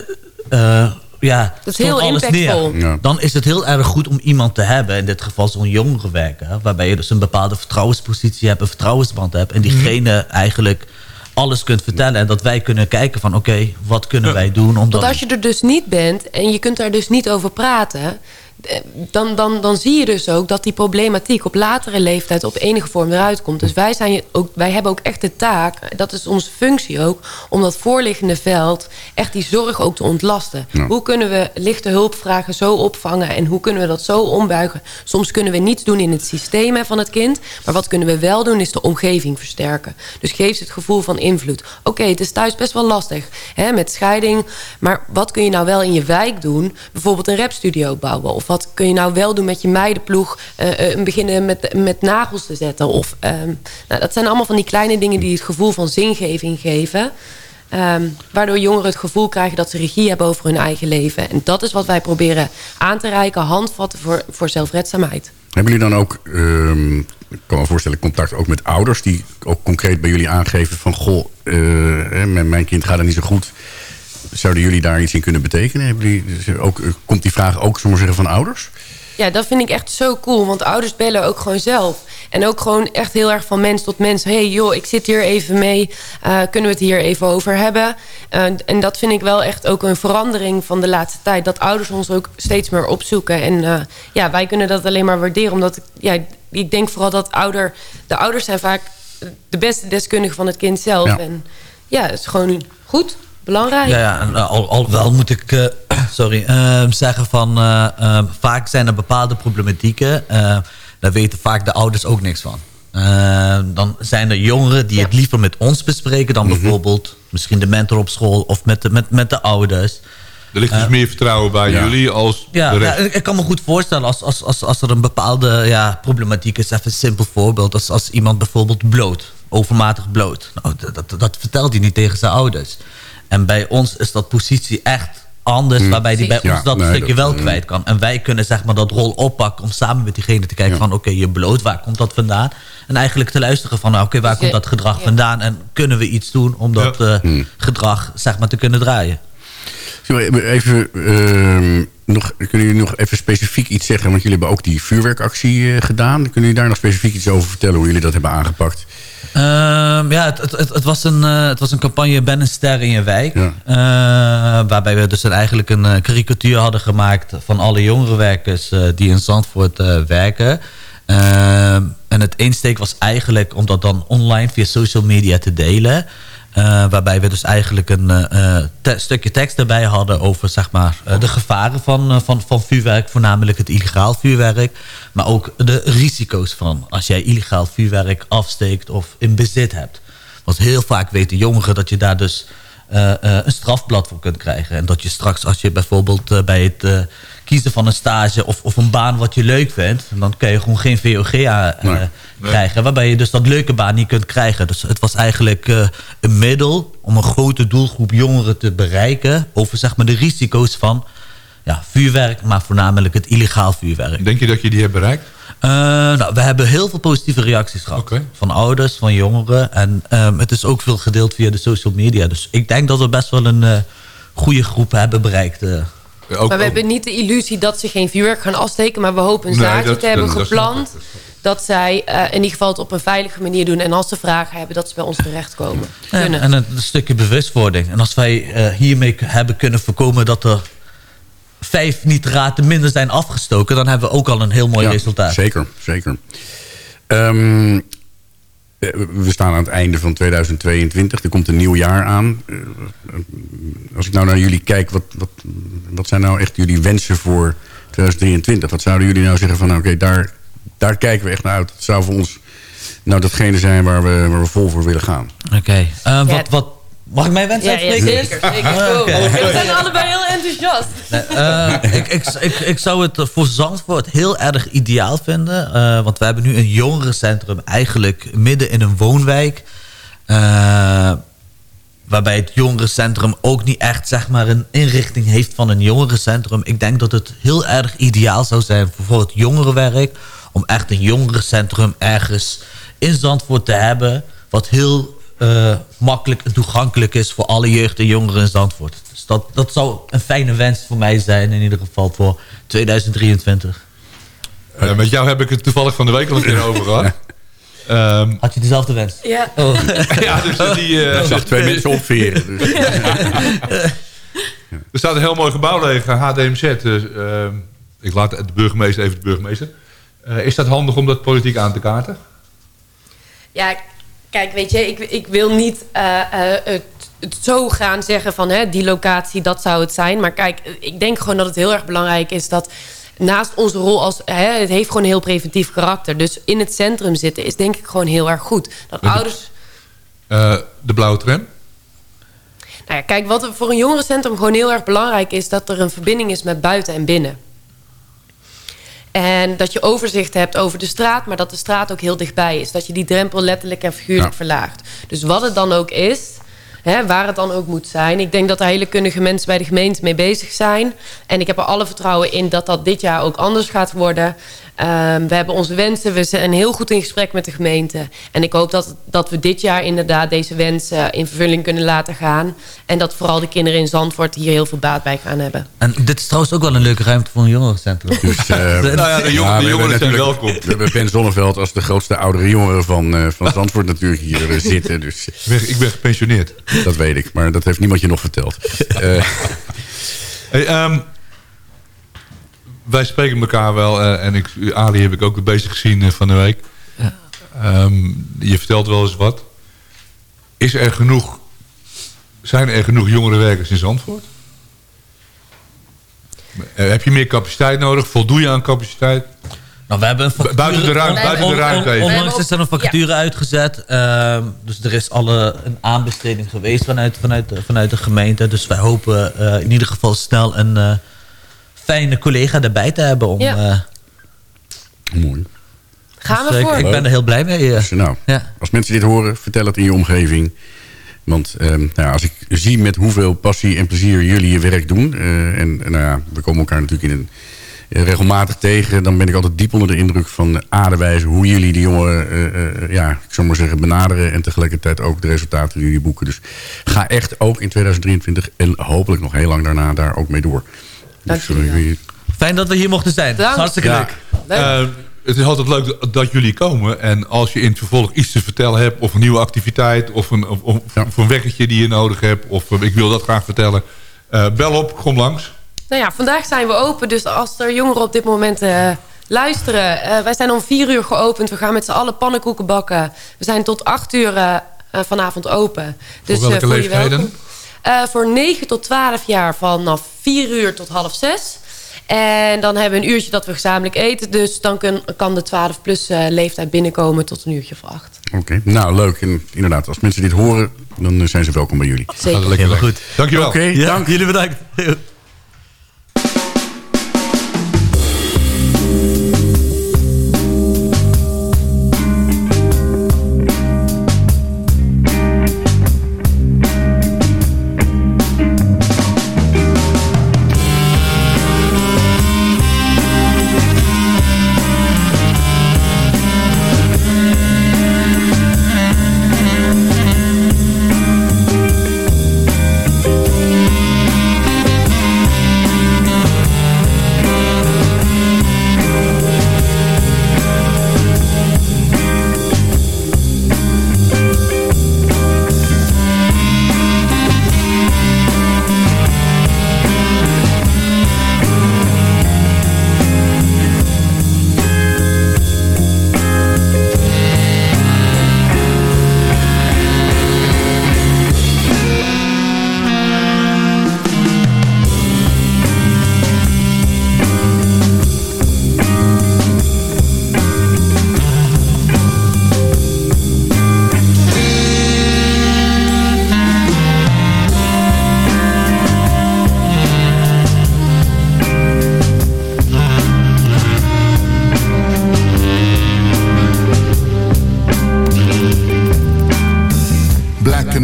ja, Dat is heel impactvol. neer. Ja. Dan is het heel erg goed om iemand te hebben... in dit geval zo'n jongerenwerker... waarbij je dus een bepaalde vertrouwenspositie hebt... een vertrouwensband hebt... en diegene eigenlijk alles kunt vertellen... en dat wij kunnen kijken van... oké, wat kunnen wij doen om Want dat... als je er dus niet bent en je kunt daar dus niet over praten... eh, Dan, dan, dan zie je dus ook dat die problematiek op latere leeftijd op enige vorm eruit komt. Dus wij, zijn ook, wij hebben ook echt de taak, dat is onze functie ook... om dat voorliggende veld echt die zorg ook te ontlasten. Ja. Hoe kunnen we lichte hulpvragen zo opvangen en hoe kunnen we dat zo ombuigen? Soms kunnen we niets doen in het systeem hè, van het kind... maar wat kunnen we wel doen is de omgeving versterken. Dus geef ze het gevoel van invloed. Oké, het is thuis best wel lastig hè, met scheiding... maar wat kun je nou wel in je wijk doen? Bijvoorbeeld een rapstudio bouwen... of wat kun je nou wel doen met je meidenploeg... eh, beginnen met, met nagels te zetten. Of, ehm, nou, dat zijn allemaal van die kleine dingen die het gevoel van zingeving geven... Ehm, waardoor jongeren het gevoel krijgen dat ze regie hebben over hun eigen leven. En dat is wat wij proberen aan te reiken, handvatten voor, voor zelfredzaamheid. Hebben jullie dan ook, ehm, ik kan me voorstellen, contact ook met ouders... die ook concreet bij jullie aangeven van... goh, eh, mijn kind gaat er niet zo goed. Zouden jullie daar iets in kunnen betekenen? Hebben jullie, dus ook, eh, komt die vraag ook, we zeggen, van ouders? Ja, dat vind ik echt zo cool. Want ouders bellen ook gewoon zelf. En ook gewoon echt heel erg van mens tot mens. hey, joh, ik zit hier even mee. Eh, kunnen we het hier even over hebben? Eh, en dat vind ik wel echt ook een verandering van de laatste tijd. Dat ouders ons ook steeds meer opzoeken. En ja, wij kunnen dat alleen maar waarderen. Omdat ik, ja, ik denk vooral dat ouder, de ouders zijn vaak de beste deskundigen van het kind zelf. Ja. En ja, het is gewoon goed, belangrijk. Ja, ja eh, al, al wel moet ik eh, sorry, eh, zeggen van... eh, eh, vaak zijn er bepaalde problematieken. eh, daar weten vaak de ouders ook niks van. Eh, dan zijn er jongeren die het liever met ons bespreken... dan bijvoorbeeld misschien de mentor op school of met de, met, met de ouders. Er ligt dus meer vertrouwen bij ja. jullie als Ja, de ja, ik ik kan me goed voorstellen als, als, als, als er een bepaalde ja, problematiek is. Even een simpel voorbeeld. Als, als iemand bijvoorbeeld bloot, overmatig bloot. Nou, dat, dat, dat vertelt hij niet tegen zijn ouders. En bij ons is dat positie echt anders. Waarbij hij bij Ja, ons dat nee, stukje dat- wel kwijt kan. En wij kunnen zeg maar dat rol oppakken om samen met diegene te kijken Ja. van... oké, je bloot, waar komt dat vandaan? En eigenlijk te luisteren van, nou, oké, waar Dus komt je- dat gedrag ja. vandaan? En kunnen we iets doen om dat Ja. eh, gedrag zeg maar te kunnen draaien? Even, ehm, nog, kunnen jullie nog even specifiek iets zeggen? Want jullie hebben ook die vuurwerkactie eh, gedaan. Kunnen jullie daar nog specifiek iets over vertellen... hoe jullie dat hebben aangepakt? Ehm, ja, het, het, het, het was een, eh, het was een campagne Ben een ster in je wijk. Ja. Eh, waarbij we dus eigenlijk een eh, karikatuur hadden gemaakt... van alle jongerenwerkers eh, die in Zandvoort werken. Ehm, en het insteek was eigenlijk om dat dan online via social media te delen... Eh, waarbij we dus eigenlijk een eh, eh, stukje tekst erbij hadden over zeg maar, de gevaren van, van, van vuurwerk. Voornamelijk het illegaal vuurwerk. Maar ook de risico's van als jij illegaal vuurwerk afsteekt of in bezit hebt. Want heel vaak weten jongeren dat je daar dus een strafblad voor kunt krijgen. En dat je straks als je bijvoorbeeld bij het kiezen van een stage of, of een baan wat je leuk vindt... dan kun je gewoon geen VOG eh, Nee. krijgen. Waarbij je dus dat leuke baan niet kunt krijgen. Dus het was eigenlijk eh, een middel om een grote doelgroep jongeren te bereiken... over zeg maar, de risico's van ja, vuurwerk, maar voornamelijk het illegaal vuurwerk. Denk je dat je die hebt bereikt? Eh, nou, we hebben heel veel positieve reacties gehad. Van ouders, van jongeren. En ehm, het is ook veel gedeeld via de social media. Dus ik denk dat we best wel een eh, goede groep hebben bereikt. eh. Ook, Maar we ook- hebben niet de illusie dat ze geen vuurwerk gaan afsteken... maar we hopen een Nee, zaadje dat- te hebben dat- snap geplant... dat zij eh, in ieder geval het op een veilige manier doen... en als ze vragen hebben, dat ze bij ons terechtkomen. Ja, Kunnen. en een, een stukje bewustwording. En als wij eh, hiermee hebben kunnen voorkomen dat er vijf nitraten minder zijn afgestoken... dan hebben we ook al een heel mooi Ja, resultaat. Zeker, zeker. Ehm, eh, we staan aan het einde van 2022. Er komt een nieuw jaar aan. Eh, als ik nou naar jullie kijk, wat, wat, wat zijn nou echt jullie wensen voor 2023? Wat zouden jullie nou zeggen van, nou, oké, daar, daar kijken we echt naar uit. Dat zou voor ons nou datgene zijn waar we, waar we vol voor willen gaan. Oké. Eh, wat, wat, mag ik mijn wens Ja, ja, uitspreken? zeker. zeker. Ah, oké. We zijn allebei heel enthousiast. Nee, eh, ik, ik, ik, ik zou het voor Zandvoort heel erg ideaal vinden. eh, want we hebben nu een jongerencentrum eigenlijk midden in een woonwijk. eh, waarbij het jongerencentrum ook niet echt zeg maar, een inrichting heeft van een jongerencentrum. Ik denk dat het heel erg ideaal zou zijn voor, voor het jongerenwerk... om echt een jongerencentrum ergens in Zandvoort te hebben... wat heel eh, makkelijk en toegankelijk is voor alle jeugd en jongeren in Zandvoort. Dus dat, dat zou een fijne wens voor mij zijn in ieder geval voor 2023. Eh, met jou heb ik het toevallig van de week al een keer over gehad. Ehm, Had je dezelfde wens? Ja. Oh. ja, dus die, eh, Ik zag twee mensen opveren. Dus. Er staat een heel mooi gebouw leeg, HDMZ. Dus, ehm, ik laat de burgemeester even de burgemeester. Eh, is dat handig om dat politiek aan te kaarten? Ja, kijk, weet je, ik, ik wil niet eh, eh, het, het zo gaan zeggen van hè, die locatie, dat zou het zijn. Maar kijk, ik denk gewoon dat het heel erg belangrijk is dat naast onze rol als... Hè, het heeft gewoon een heel preventief karakter. Dus in het centrum zitten is denk ik gewoon heel erg goed. Dat Met- ouders... Eh, de blauwe tram? Nou ja, kijk, wat voor een jongerencentrum gewoon heel erg belangrijk is... dat er een verbinding is met buiten en binnen. En dat je overzicht hebt over de straat... maar dat de straat ook heel dichtbij is. Dat je die drempel letterlijk en figuurlijk Ja. verlaagt. Dus wat het dan ook is, hè, waar het dan ook moet zijn... ik denk dat er hele kundige mensen bij de gemeente mee bezig zijn. En ik heb er alle vertrouwen in dat dat dit jaar ook anders gaat worden. Ehm, we hebben onze wensen, we zijn heel goed in gesprek met de gemeente. En ik hoop dat, dat we dit jaar inderdaad deze wensen in vervulling kunnen laten gaan. En dat vooral de kinderen in Zandvoort hier heel veel baat bij gaan hebben. En dit is trouwens ook wel een leuke ruimte voor een jongerencentrum. Dus, eh, Nou ja, de, jong- ja, de we hebben jongeren zijn welkom. We hebben Ben Zonneveld als de grootste oudere jongere van, eh, van Zandvoort natuurlijk hier eh, zitten. Dus Ik ben, ik ben gepensioneerd. dat weet ik. Maar dat heeft niemand je nog verteld. Eh, Hey, ehm, wij spreken elkaar wel. eh, en ik, Ali heb ik ook bezig gezien eh, van de week. Ehm, je vertelt wel eens wat. Is er genoeg... Zijn er genoeg jongerenwerkers in Zandvoort? Eh, heb je meer capaciteit nodig? Voldoe je aan capaciteit? Nou, we hebben een vacature, Buiten de ruimte, on- buiten de on- ruimte on- even. Onlangs is er een vacature uitgezet. ehm, dus er is alle een aanbesteding geweest vanuit, vanuit, de- vanuit de gemeente. Dus wij hopen eh, in ieder geval snel een eh, fijne collega erbij te hebben. Om, Ja. eh, mooi. Gaan dus, we eh, voor. ik, ben er heel blij mee. eh. Dus, nou, ja. als mensen dit horen, vertel het in je omgeving. Want ehm, nou ja, als ik zie met hoeveel passie en plezier jullie je werk doen... eh, en nou ja, we komen elkaar natuurlijk in een, eh, regelmatig tegen... dan ben ik altijd diep onder de indruk van de aardewijze... hoe jullie die jongeren, eh, eh, ja, ik zou maar zeggen, benaderen... en tegelijkertijd ook de resultaten die jullie boeken. Dus ga echt ook in 2023 en hopelijk nog heel lang daarna daar ook mee door. Dank jullie Fijn dat we hier mochten zijn. Dank. Hartstikke Ja. leuk. Eh, het is altijd leuk dat, dat jullie komen. En als je in het vervolg iets te vertellen hebt... of een nieuwe activiteit... of een, of, of- Ja. of een weggetje die je nodig hebt... of eh, ik wil dat graag vertellen... eh, bel op, kom langs. Nou ja, vandaag zijn we open. Dus als er jongeren op dit moment eh, luisteren... eh, wij zijn om vier uur geopend. We gaan met z'n allen pannenkoeken bakken. We zijn tot acht uur vanavond open. Dus, welke eh, voel je leeftijden? Eh, voor 9 tot 12 jaar vanaf 4 uur tot half 6. En dan hebben we een uurtje dat we gezamenlijk eten. Dus dan kun- kan de 12-plus leeftijd binnenkomen tot een uurtje of acht. Oké, nou leuk. En inderdaad, als mensen dit horen, dan eh, zijn ze welkom bij jullie. Zeker. Gaat lekker weg. goed. Dankjewel. Oké, Ja, dank. jullie bedankt.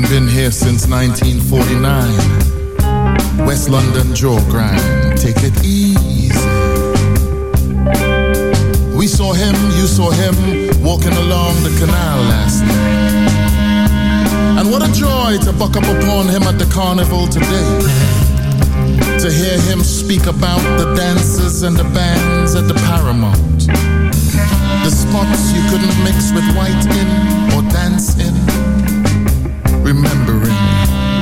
Been here since 1949. West London jaw grind, take it easy. We saw him, you saw him, walking along the canal last night. And what a joy to buck up upon him at the carnival today. To hear him speak about the dances and the bands at the Paramount. The spots you couldn't mix with white in or dance in. Remembering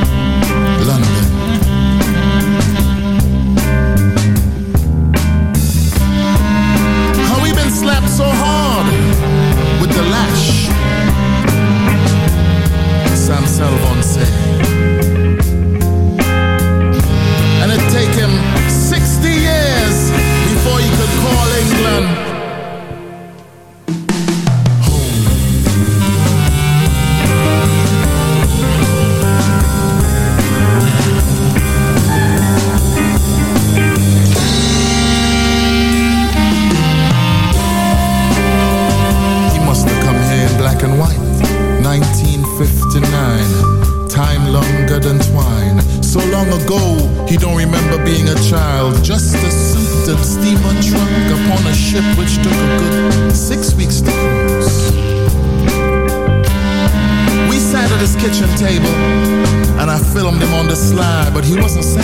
was a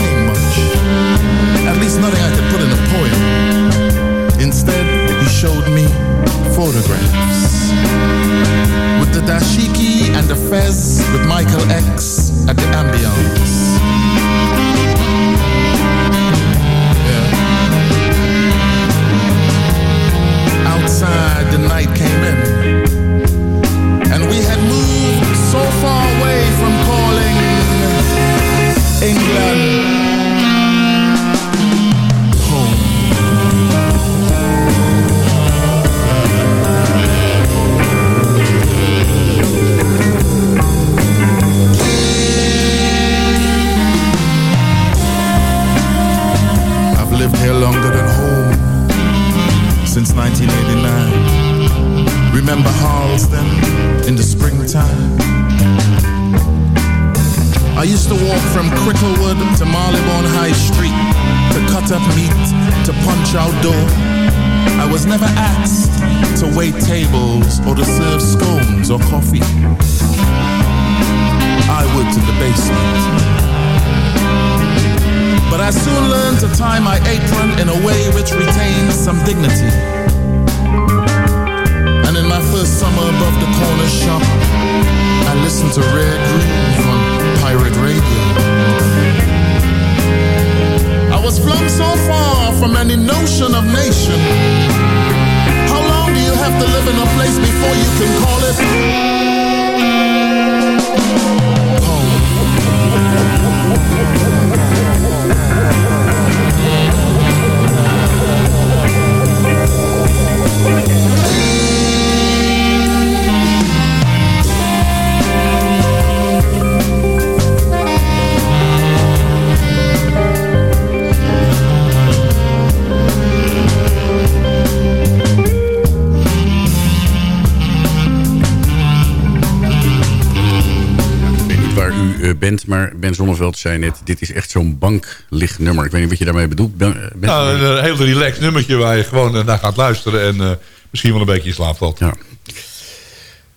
bent, maar Ben Zonneveld zei net... dit is echt zo'n banklichtnummer. Ik weet niet wat je daarmee bedoelt. Ben, Ben- Nou, een heel relaxed nummertje waar je gewoon eh, naar gaat luisteren... en eh, misschien wel een beetje in slaap valt. Ja.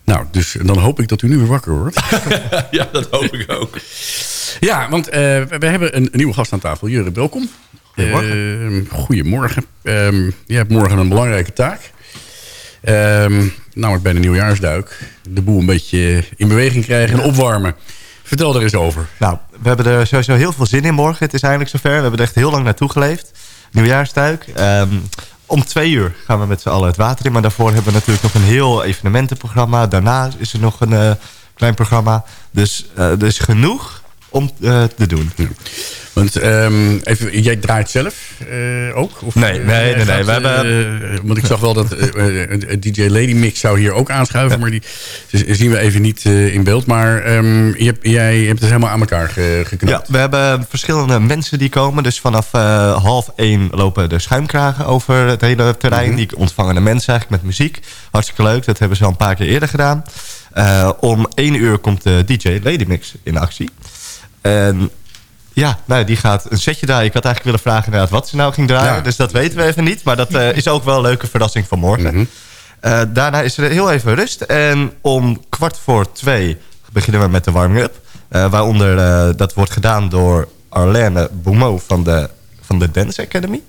Nou, dus dan hoop ik dat u nu weer wakker wordt. ja, dat hoop ik ook. Ja, want eh, we, hebben een, nieuwe gast aan tafel. Jure, welkom. Goedemorgen. goedemorgen. Ehm, je hebt morgen een belangrijke taak. Ehm, namelijk bij de nieuwjaarsduik. De boel een beetje in beweging krijgen en opwarmen. Vertel er eens over. Nou, we hebben er sowieso heel veel zin in morgen. Het is eindelijk zover. We hebben er echt heel lang naartoe geleefd. Nieuwjaarsduik. Ehm, om twee uur gaan we met z'n allen het water in. Maar daarvoor hebben we natuurlijk nog een heel evenementenprogramma. Daarna is er nog een eh, klein programma. Dus eh, er is genoeg om eh, te doen. Want ehm, even, jij draait zelf eh, ook? Of, Nee, eh, nee, nee, nee. gaat, We hebben- want ik zag wel dat DJ Lady Mix zou hier ook aanschuiven. Maar die dus zien we even niet eh, in beeld. Maar ehm, je hebt, jij hebt het helemaal aan elkaar ge, geknapt. Ja, we hebben verschillende mensen die komen. Dus vanaf eh, half één lopen de schuimkragen over het hele terrein. Mhm. Die ontvangen de mensen eigenlijk met muziek. Hartstikke leuk, dat hebben ze al een paar keer eerder gedaan. Eh, om 1 uur komt de DJ Lady Mix in actie. En ja, nou, die gaat een setje draaien. Ik had eigenlijk willen vragen inderdaad wat ze nou ging draaien. Ja. Dus dat weten we even niet. Maar dat eh, is ook wel een leuke verrassing van morgen. Mhm. Eh, daarna is er heel even rust. En om kwart voor twee beginnen we met de warming-up. Eh, waaronder dat wordt gedaan door Arlene Boumeau van de, van de Dance Academy.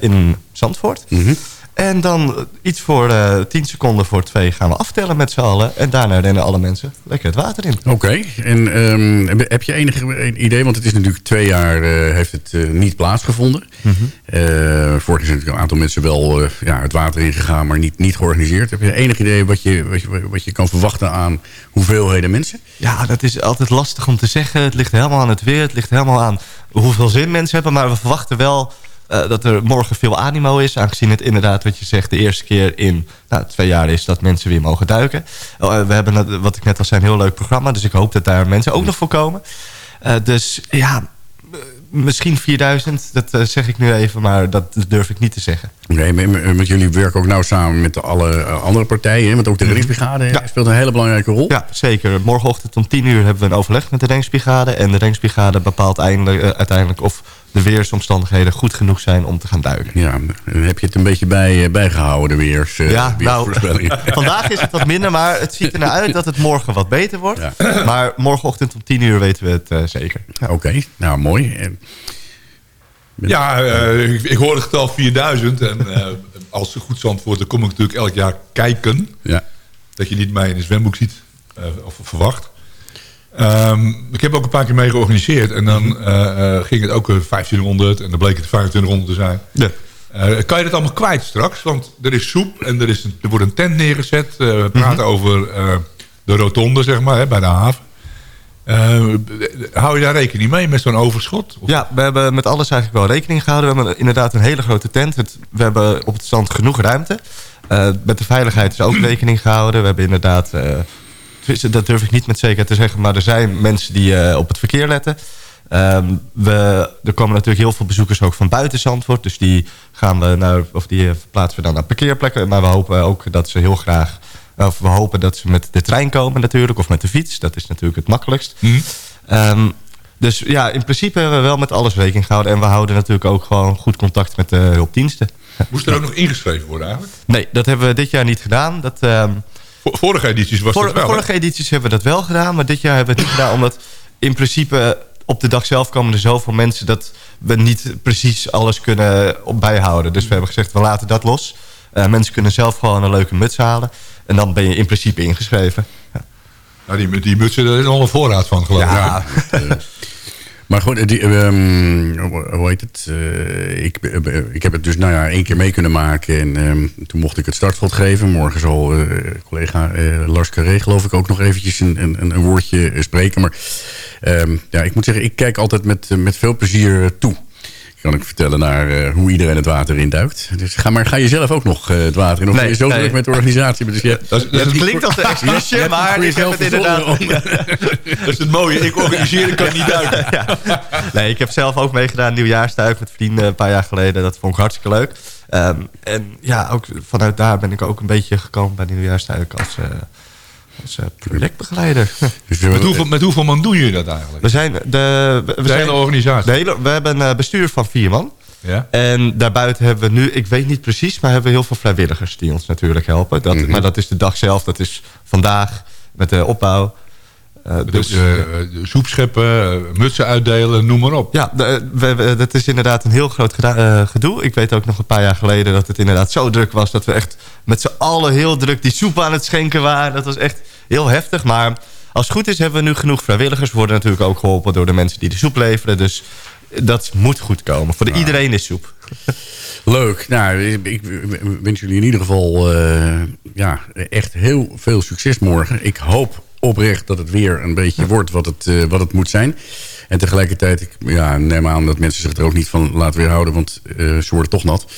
in Zandvoort. Mhm. En dan iets voor eh 10 seconden voor twee gaan we aftellen met z'n allen. En daarna rennen alle mensen lekker het water in. Oké, en ehm, heb- je enig idee, want het is natuurlijk twee jaar eh, heeft het eh, niet plaatsgevonden. Mhm. Eh, vorig jaar zijn een aantal mensen wel ja, het water ingegaan, maar niet, niet georganiseerd. Heb je enig idee wat je, wat, je, wat je kan verwachten aan hoeveelheden mensen? Ja, dat is altijd lastig om te zeggen. Het ligt helemaal aan het weer. Het ligt helemaal aan hoeveel zin mensen hebben. Maar we verwachten wel eh, dat er morgen veel animo is. Aangezien het inderdaad, wat je zegt, de eerste keer in nou, twee jaar is dat mensen weer mogen duiken. Eh, we hebben, wat ik net al zei, een heel leuk programma. Dus ik hoop dat daar mensen ook nog voor komen. Eh, dus ja, misschien 4000. Dat zeg ik nu even, maar dat durf ik niet te zeggen. Oké, met, jullie werken ook nauw samen met alle andere partijen. Want ook de reddingsbrigade hè, speelt een hele belangrijke rol. Ja, zeker. Morgenochtend om 10 uur hebben we een overleg met de Rijksbrigade. En de Rijksbrigade bepaalt eindelijk, uiteindelijk of de weersomstandigheden goed genoeg zijn om te gaan duiken. Ja, heb je het een beetje bij, eh, bijgehouden, de weers, eh, Ja, nou, vandaag is het wat minder, maar het ziet er naar uit dat het morgen wat beter wordt. Maar morgenochtend om 10 uur weten we het eh, zeker. Oké, nou mooi. En- Ja, eh, ik, ik hoor het getal 4000. En eh, als goed Zandvoort, dan kom ik natuurlijk elk jaar kijken. Ja. Dat je niet mij in een zwemboek ziet. eh, of verwacht. Ehm, ik heb ook een paar keer mee georganiseerd. En dan eh, eh, ging het ook eh, 1500. En dan bleek het 2500 te zijn. Ja. Eh, kan je dat allemaal kwijt straks? Want er is soep en er, is een, er wordt een tent neergezet. Eh, we praten over eh, de rotonde, zeg maar, hè, bij de haven. Eh, hou je daar rekening mee met zo'n overschot? Of- Ja, we hebben met alles eigenlijk wel rekening gehouden. We hebben inderdaad een hele grote tent. Het- we hebben op het strand genoeg ruimte. Eh, met de veiligheid is ook rekening gehouden. We hebben inderdaad... eh, dat durf ik niet met zekerheid te zeggen... maar er zijn mensen die eh, op het verkeer letten. Ehm, we, er komen natuurlijk heel veel bezoekers ook van buiten Zandvoort. Dus die, gaan we naar, of die eh, verplaatsen we dan naar parkeerplekken. Maar we hopen ook dat ze heel graag... Of we hopen dat ze met de trein komen natuurlijk. Of met de fiets. Dat is natuurlijk het makkelijkst. Mhm. Ehm, dus ja, in principe hebben we wel met alles rekening gehouden. En we houden natuurlijk ook gewoon goed contact met de hulpdiensten. Moest er ook nog ingeschreven worden eigenlijk? Nee, dat hebben we dit jaar niet gedaan. Dat, ehm, Vorige edities was dat wel. hè? vorige edities hebben we dat wel gedaan. Maar dit jaar hebben we het niet gedaan. Omdat in principe op de dag zelf komen er zoveel mensen... dat we niet precies alles kunnen bijhouden. Dus we hebben gezegd, we laten dat los. Eh, mensen kunnen zelf gewoon een leuke muts halen. En dan ben je in principe ingeschreven. Nou, die, die mutsen, daar is al een voorraad van geloof ik. Ja, Maar goed, die, ehm, hoe heet het? Eh, ik, eh, ik heb het dus nou ja, één keer mee kunnen maken. En ehm, toen mocht ik het startveld geven. Morgen zal eh, collega eh, Lars Carré geloof ik ook nog eventjes een, een, een woordje eh, spreken. Maar ehm, ja, ik moet zeggen, ik kijk altijd met, eh, met veel plezier eh, toe. Kan ik vertellen naar eh, hoe iedereen het water induikt. Dus ga, maar ga je zelf ook nog eh, het water in? Of Nee, ben je zo nee. druk met de organisatie? Dus je, Dat, is- dat, het klinkt als een excuusje, maar ik heb het inderdaad... verzonnen dat is het mooie. Ik organiseer, ik kan niet duiken. Ja. Nee, ik heb zelf ook meegedaan nieuwjaarstuig met vrienden een paar jaar geleden. Dat vond ik hartstikke leuk. Ehm, en ja, ook vanuit daar ben ik ook een beetje gekomen bij nieuwjaarstuig als, eh, als eh, projectbegeleider. Dus, Met hoeveel, met hoeveel man doen jullie dat eigenlijk? We zijn de, we, we De zijn, hele organisatie. de hele- we hebben een eh, bestuur van vier man. Ja? En daarbuiten hebben we nu, ik weet niet precies, maar hebben we heel veel vrijwilligers die ons natuurlijk helpen. Dat, Maar dat is de dag zelf, dat is vandaag met de opbouw. Eh, Dus, dus, eh, soep scheppen, eh, mutsen uitdelen, noem maar op. Ja, de- we, we- dat is inderdaad een heel groot gedoe. Ik weet ook nog een paar jaar geleden dat het inderdaad zo druk was... dat we echt met z'n allen heel druk die soep aan het schenken waren. Dat was echt heel heftig. Maar als het goed is hebben we nu genoeg vrijwilligers. We worden natuurlijk ook geholpen door de mensen die de soep leveren. Dus dat moet goed komen. Voor de, iedereen is soep. Leuk. Nou, ik ik wens jullie in ieder geval ja, echt heel veel succes morgen. Ik hoop oprecht dat het weer een beetje wordt wat het, eh, wat het moet zijn. En tegelijkertijd, ik ja, neem aan dat mensen zich er ook niet van laten weerhouden, want eh, ze worden toch nat.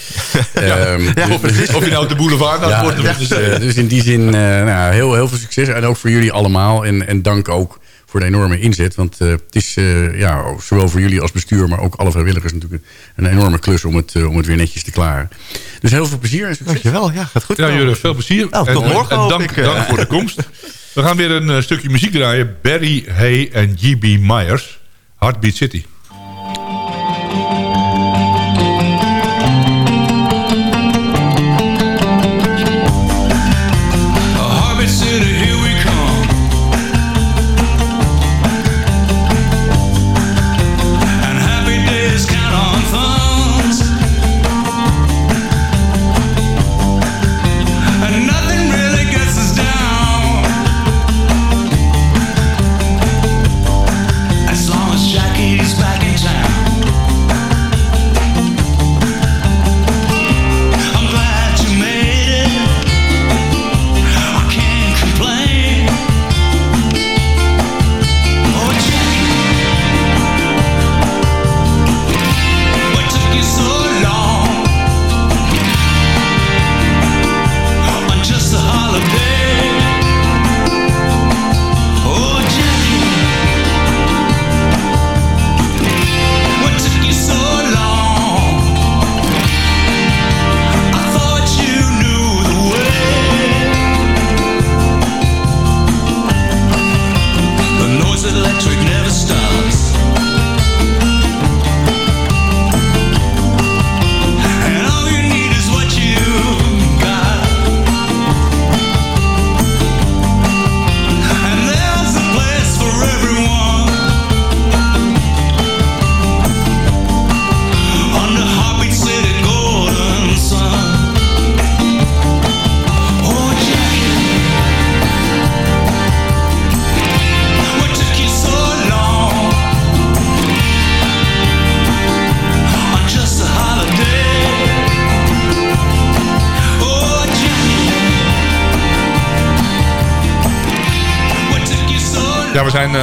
Ehm, dus- Of je nou op de boulevard nou ja, wordt. dus, eh, dus in die zin, eh, nou, heel, heel veel succes. En ook voor jullie allemaal. En, en dank ook voor de enorme inzet. Want eh, het is eh, ja, zowel voor jullie als bestuur... maar ook alle vrijwilligers natuurlijk een, enorme klus... Om het, om het weer netjes te klaren. Dus heel veel plezier en succes. Dankjewel, ja, gaat goed Ja, jullie veel plezier. Nou, en, tot morgen en dank, ik, dank voor de komst. We gaan weer een eh, stukje muziek draaien. Barry Hay en G.B. Myers. Heartbeat City.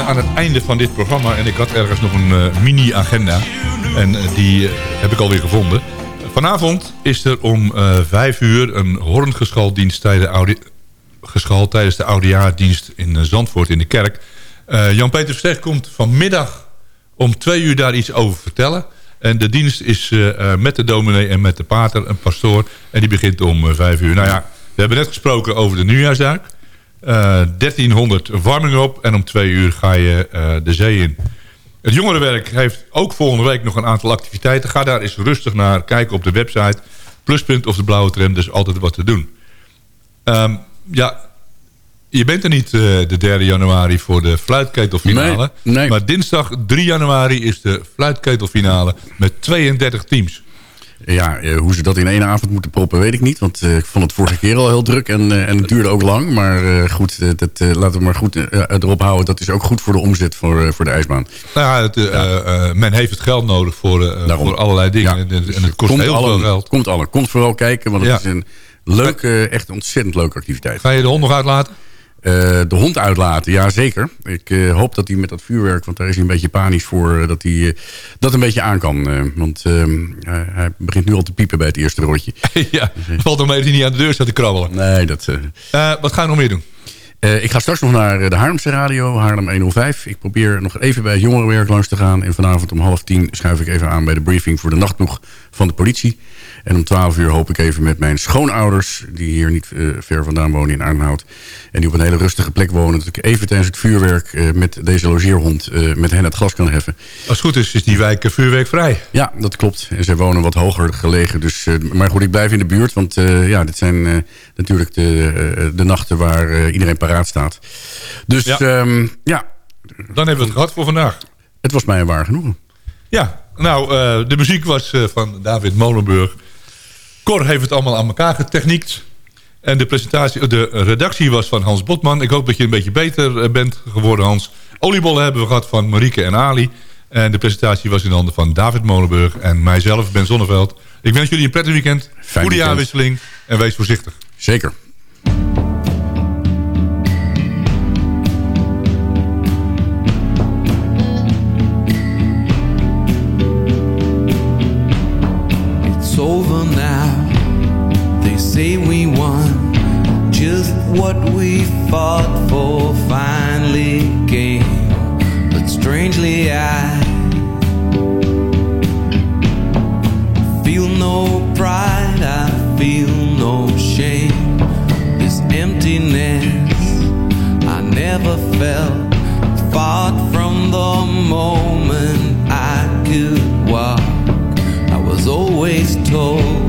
Aan het einde van dit programma en ik had ergens nog een eh, mini-agenda. En eh, die eh, heb ik alweer gevonden. Vanavond is er om vijf uur een hoorngeschaldienst tijdens, de oudejaardienst in Zandvoort in de kerk. Jan-Peter Versteeg komt vanmiddag om twee uur daar iets over vertellen. En de dienst is met de dominee en met de pater, een pastoor. En die begint om vijf uur. Nou ja, we hebben net gesproken over de nieuwjaarsduik. Eh 1300 warming op en om twee uur ga je eh, de zee in. Het jongerenwerk heeft ook volgende week nog een aantal activiteiten. Ga daar eens rustig naar kijken op de website. Pluspunt of de blauwe tram, dus altijd wat te doen. Ehm, ja, je bent er niet eh, de 3 januari voor de fluitketelfinale. Nee, nee. Maar dinsdag 3 januari is de fluitketelfinale met 32 teams. Ja, eh, hoe ze dat in één avond moeten proppen, weet ik niet. Want eh, ik vond het vorige keer al heel druk en, eh, en het duurde ook lang. Maar goed, dat, laten we maar goed erop houden. Dat is ook goed voor de omzet voor, voor de ijsbaan. Nou ja, het, men heeft het geld nodig voor, voor allerlei dingen. Ja. En, en het kost Komt heel veel geld. Komt allen. Komt vooral kijken, want het is een leuke, echt ontzettend leuke activiteit. Ga je de hond nog uitlaten? Eh, de hond uitlaten, ja zeker. Ik eh, hoop dat hij met dat vuurwerk, want daar is hij een beetje panisch voor, eh, dat hij dat een beetje aan kan. want ehm, hij, begint nu al te piepen bij het eerste rondje. ja, valt nog mee dat hij niet aan de deur staat te krabbelen. Nee, dat... wat ga je nog meer doen? Ik ga straks nog naar de Haarlemse radio, Haarlem 105. Ik probeer nog even bij het jongerenwerk langs te gaan. En vanavond om half tien schuif ik even aan bij de briefing voor de nachtploeg van de politie. En om 12 uur hoop ik even met mijn schoonouders... die hier niet eh, ver vandaan wonen in Arnhout... en die op een hele rustige plek wonen... dat ik even tijdens het vuurwerk eh, met deze logeerhond... eh, met hen het glas kan heffen. Als het goed is, is die wijk vuurwerkvrij. Ja, dat klopt. En zij wonen wat hoger gelegen. Dus, maar goed, ik blijf in de buurt. Want ja, dit zijn natuurlijk de, de nachten waar iedereen paraat staat. Dus Ja. ja. ja, Dan hebben we het gehad voor vandaag. het was mij een waar genoegen. Ja, nou, eh, de muziek was eh, van David Molenburg. Cor heeft het allemaal aan elkaar getechniekt. En de, presentatie, de redactie was van Hans Botman. Ik hoop dat je een beetje beter eh, bent geworden, Hans. Oliebollen hebben we gehad van Marieke en Ali. En de presentatie was in handen van David Molenburg en mijzelf, Ben Zonneveld. Ik wens jullie een prettig weekend, goede weekend. jaarwisseling en wees voorzichtig. Zeker. What we fought for finally came. But strangely, I feel no pride, I feel no shame. This emptiness, I never felt far from the moment I could walk. I was always told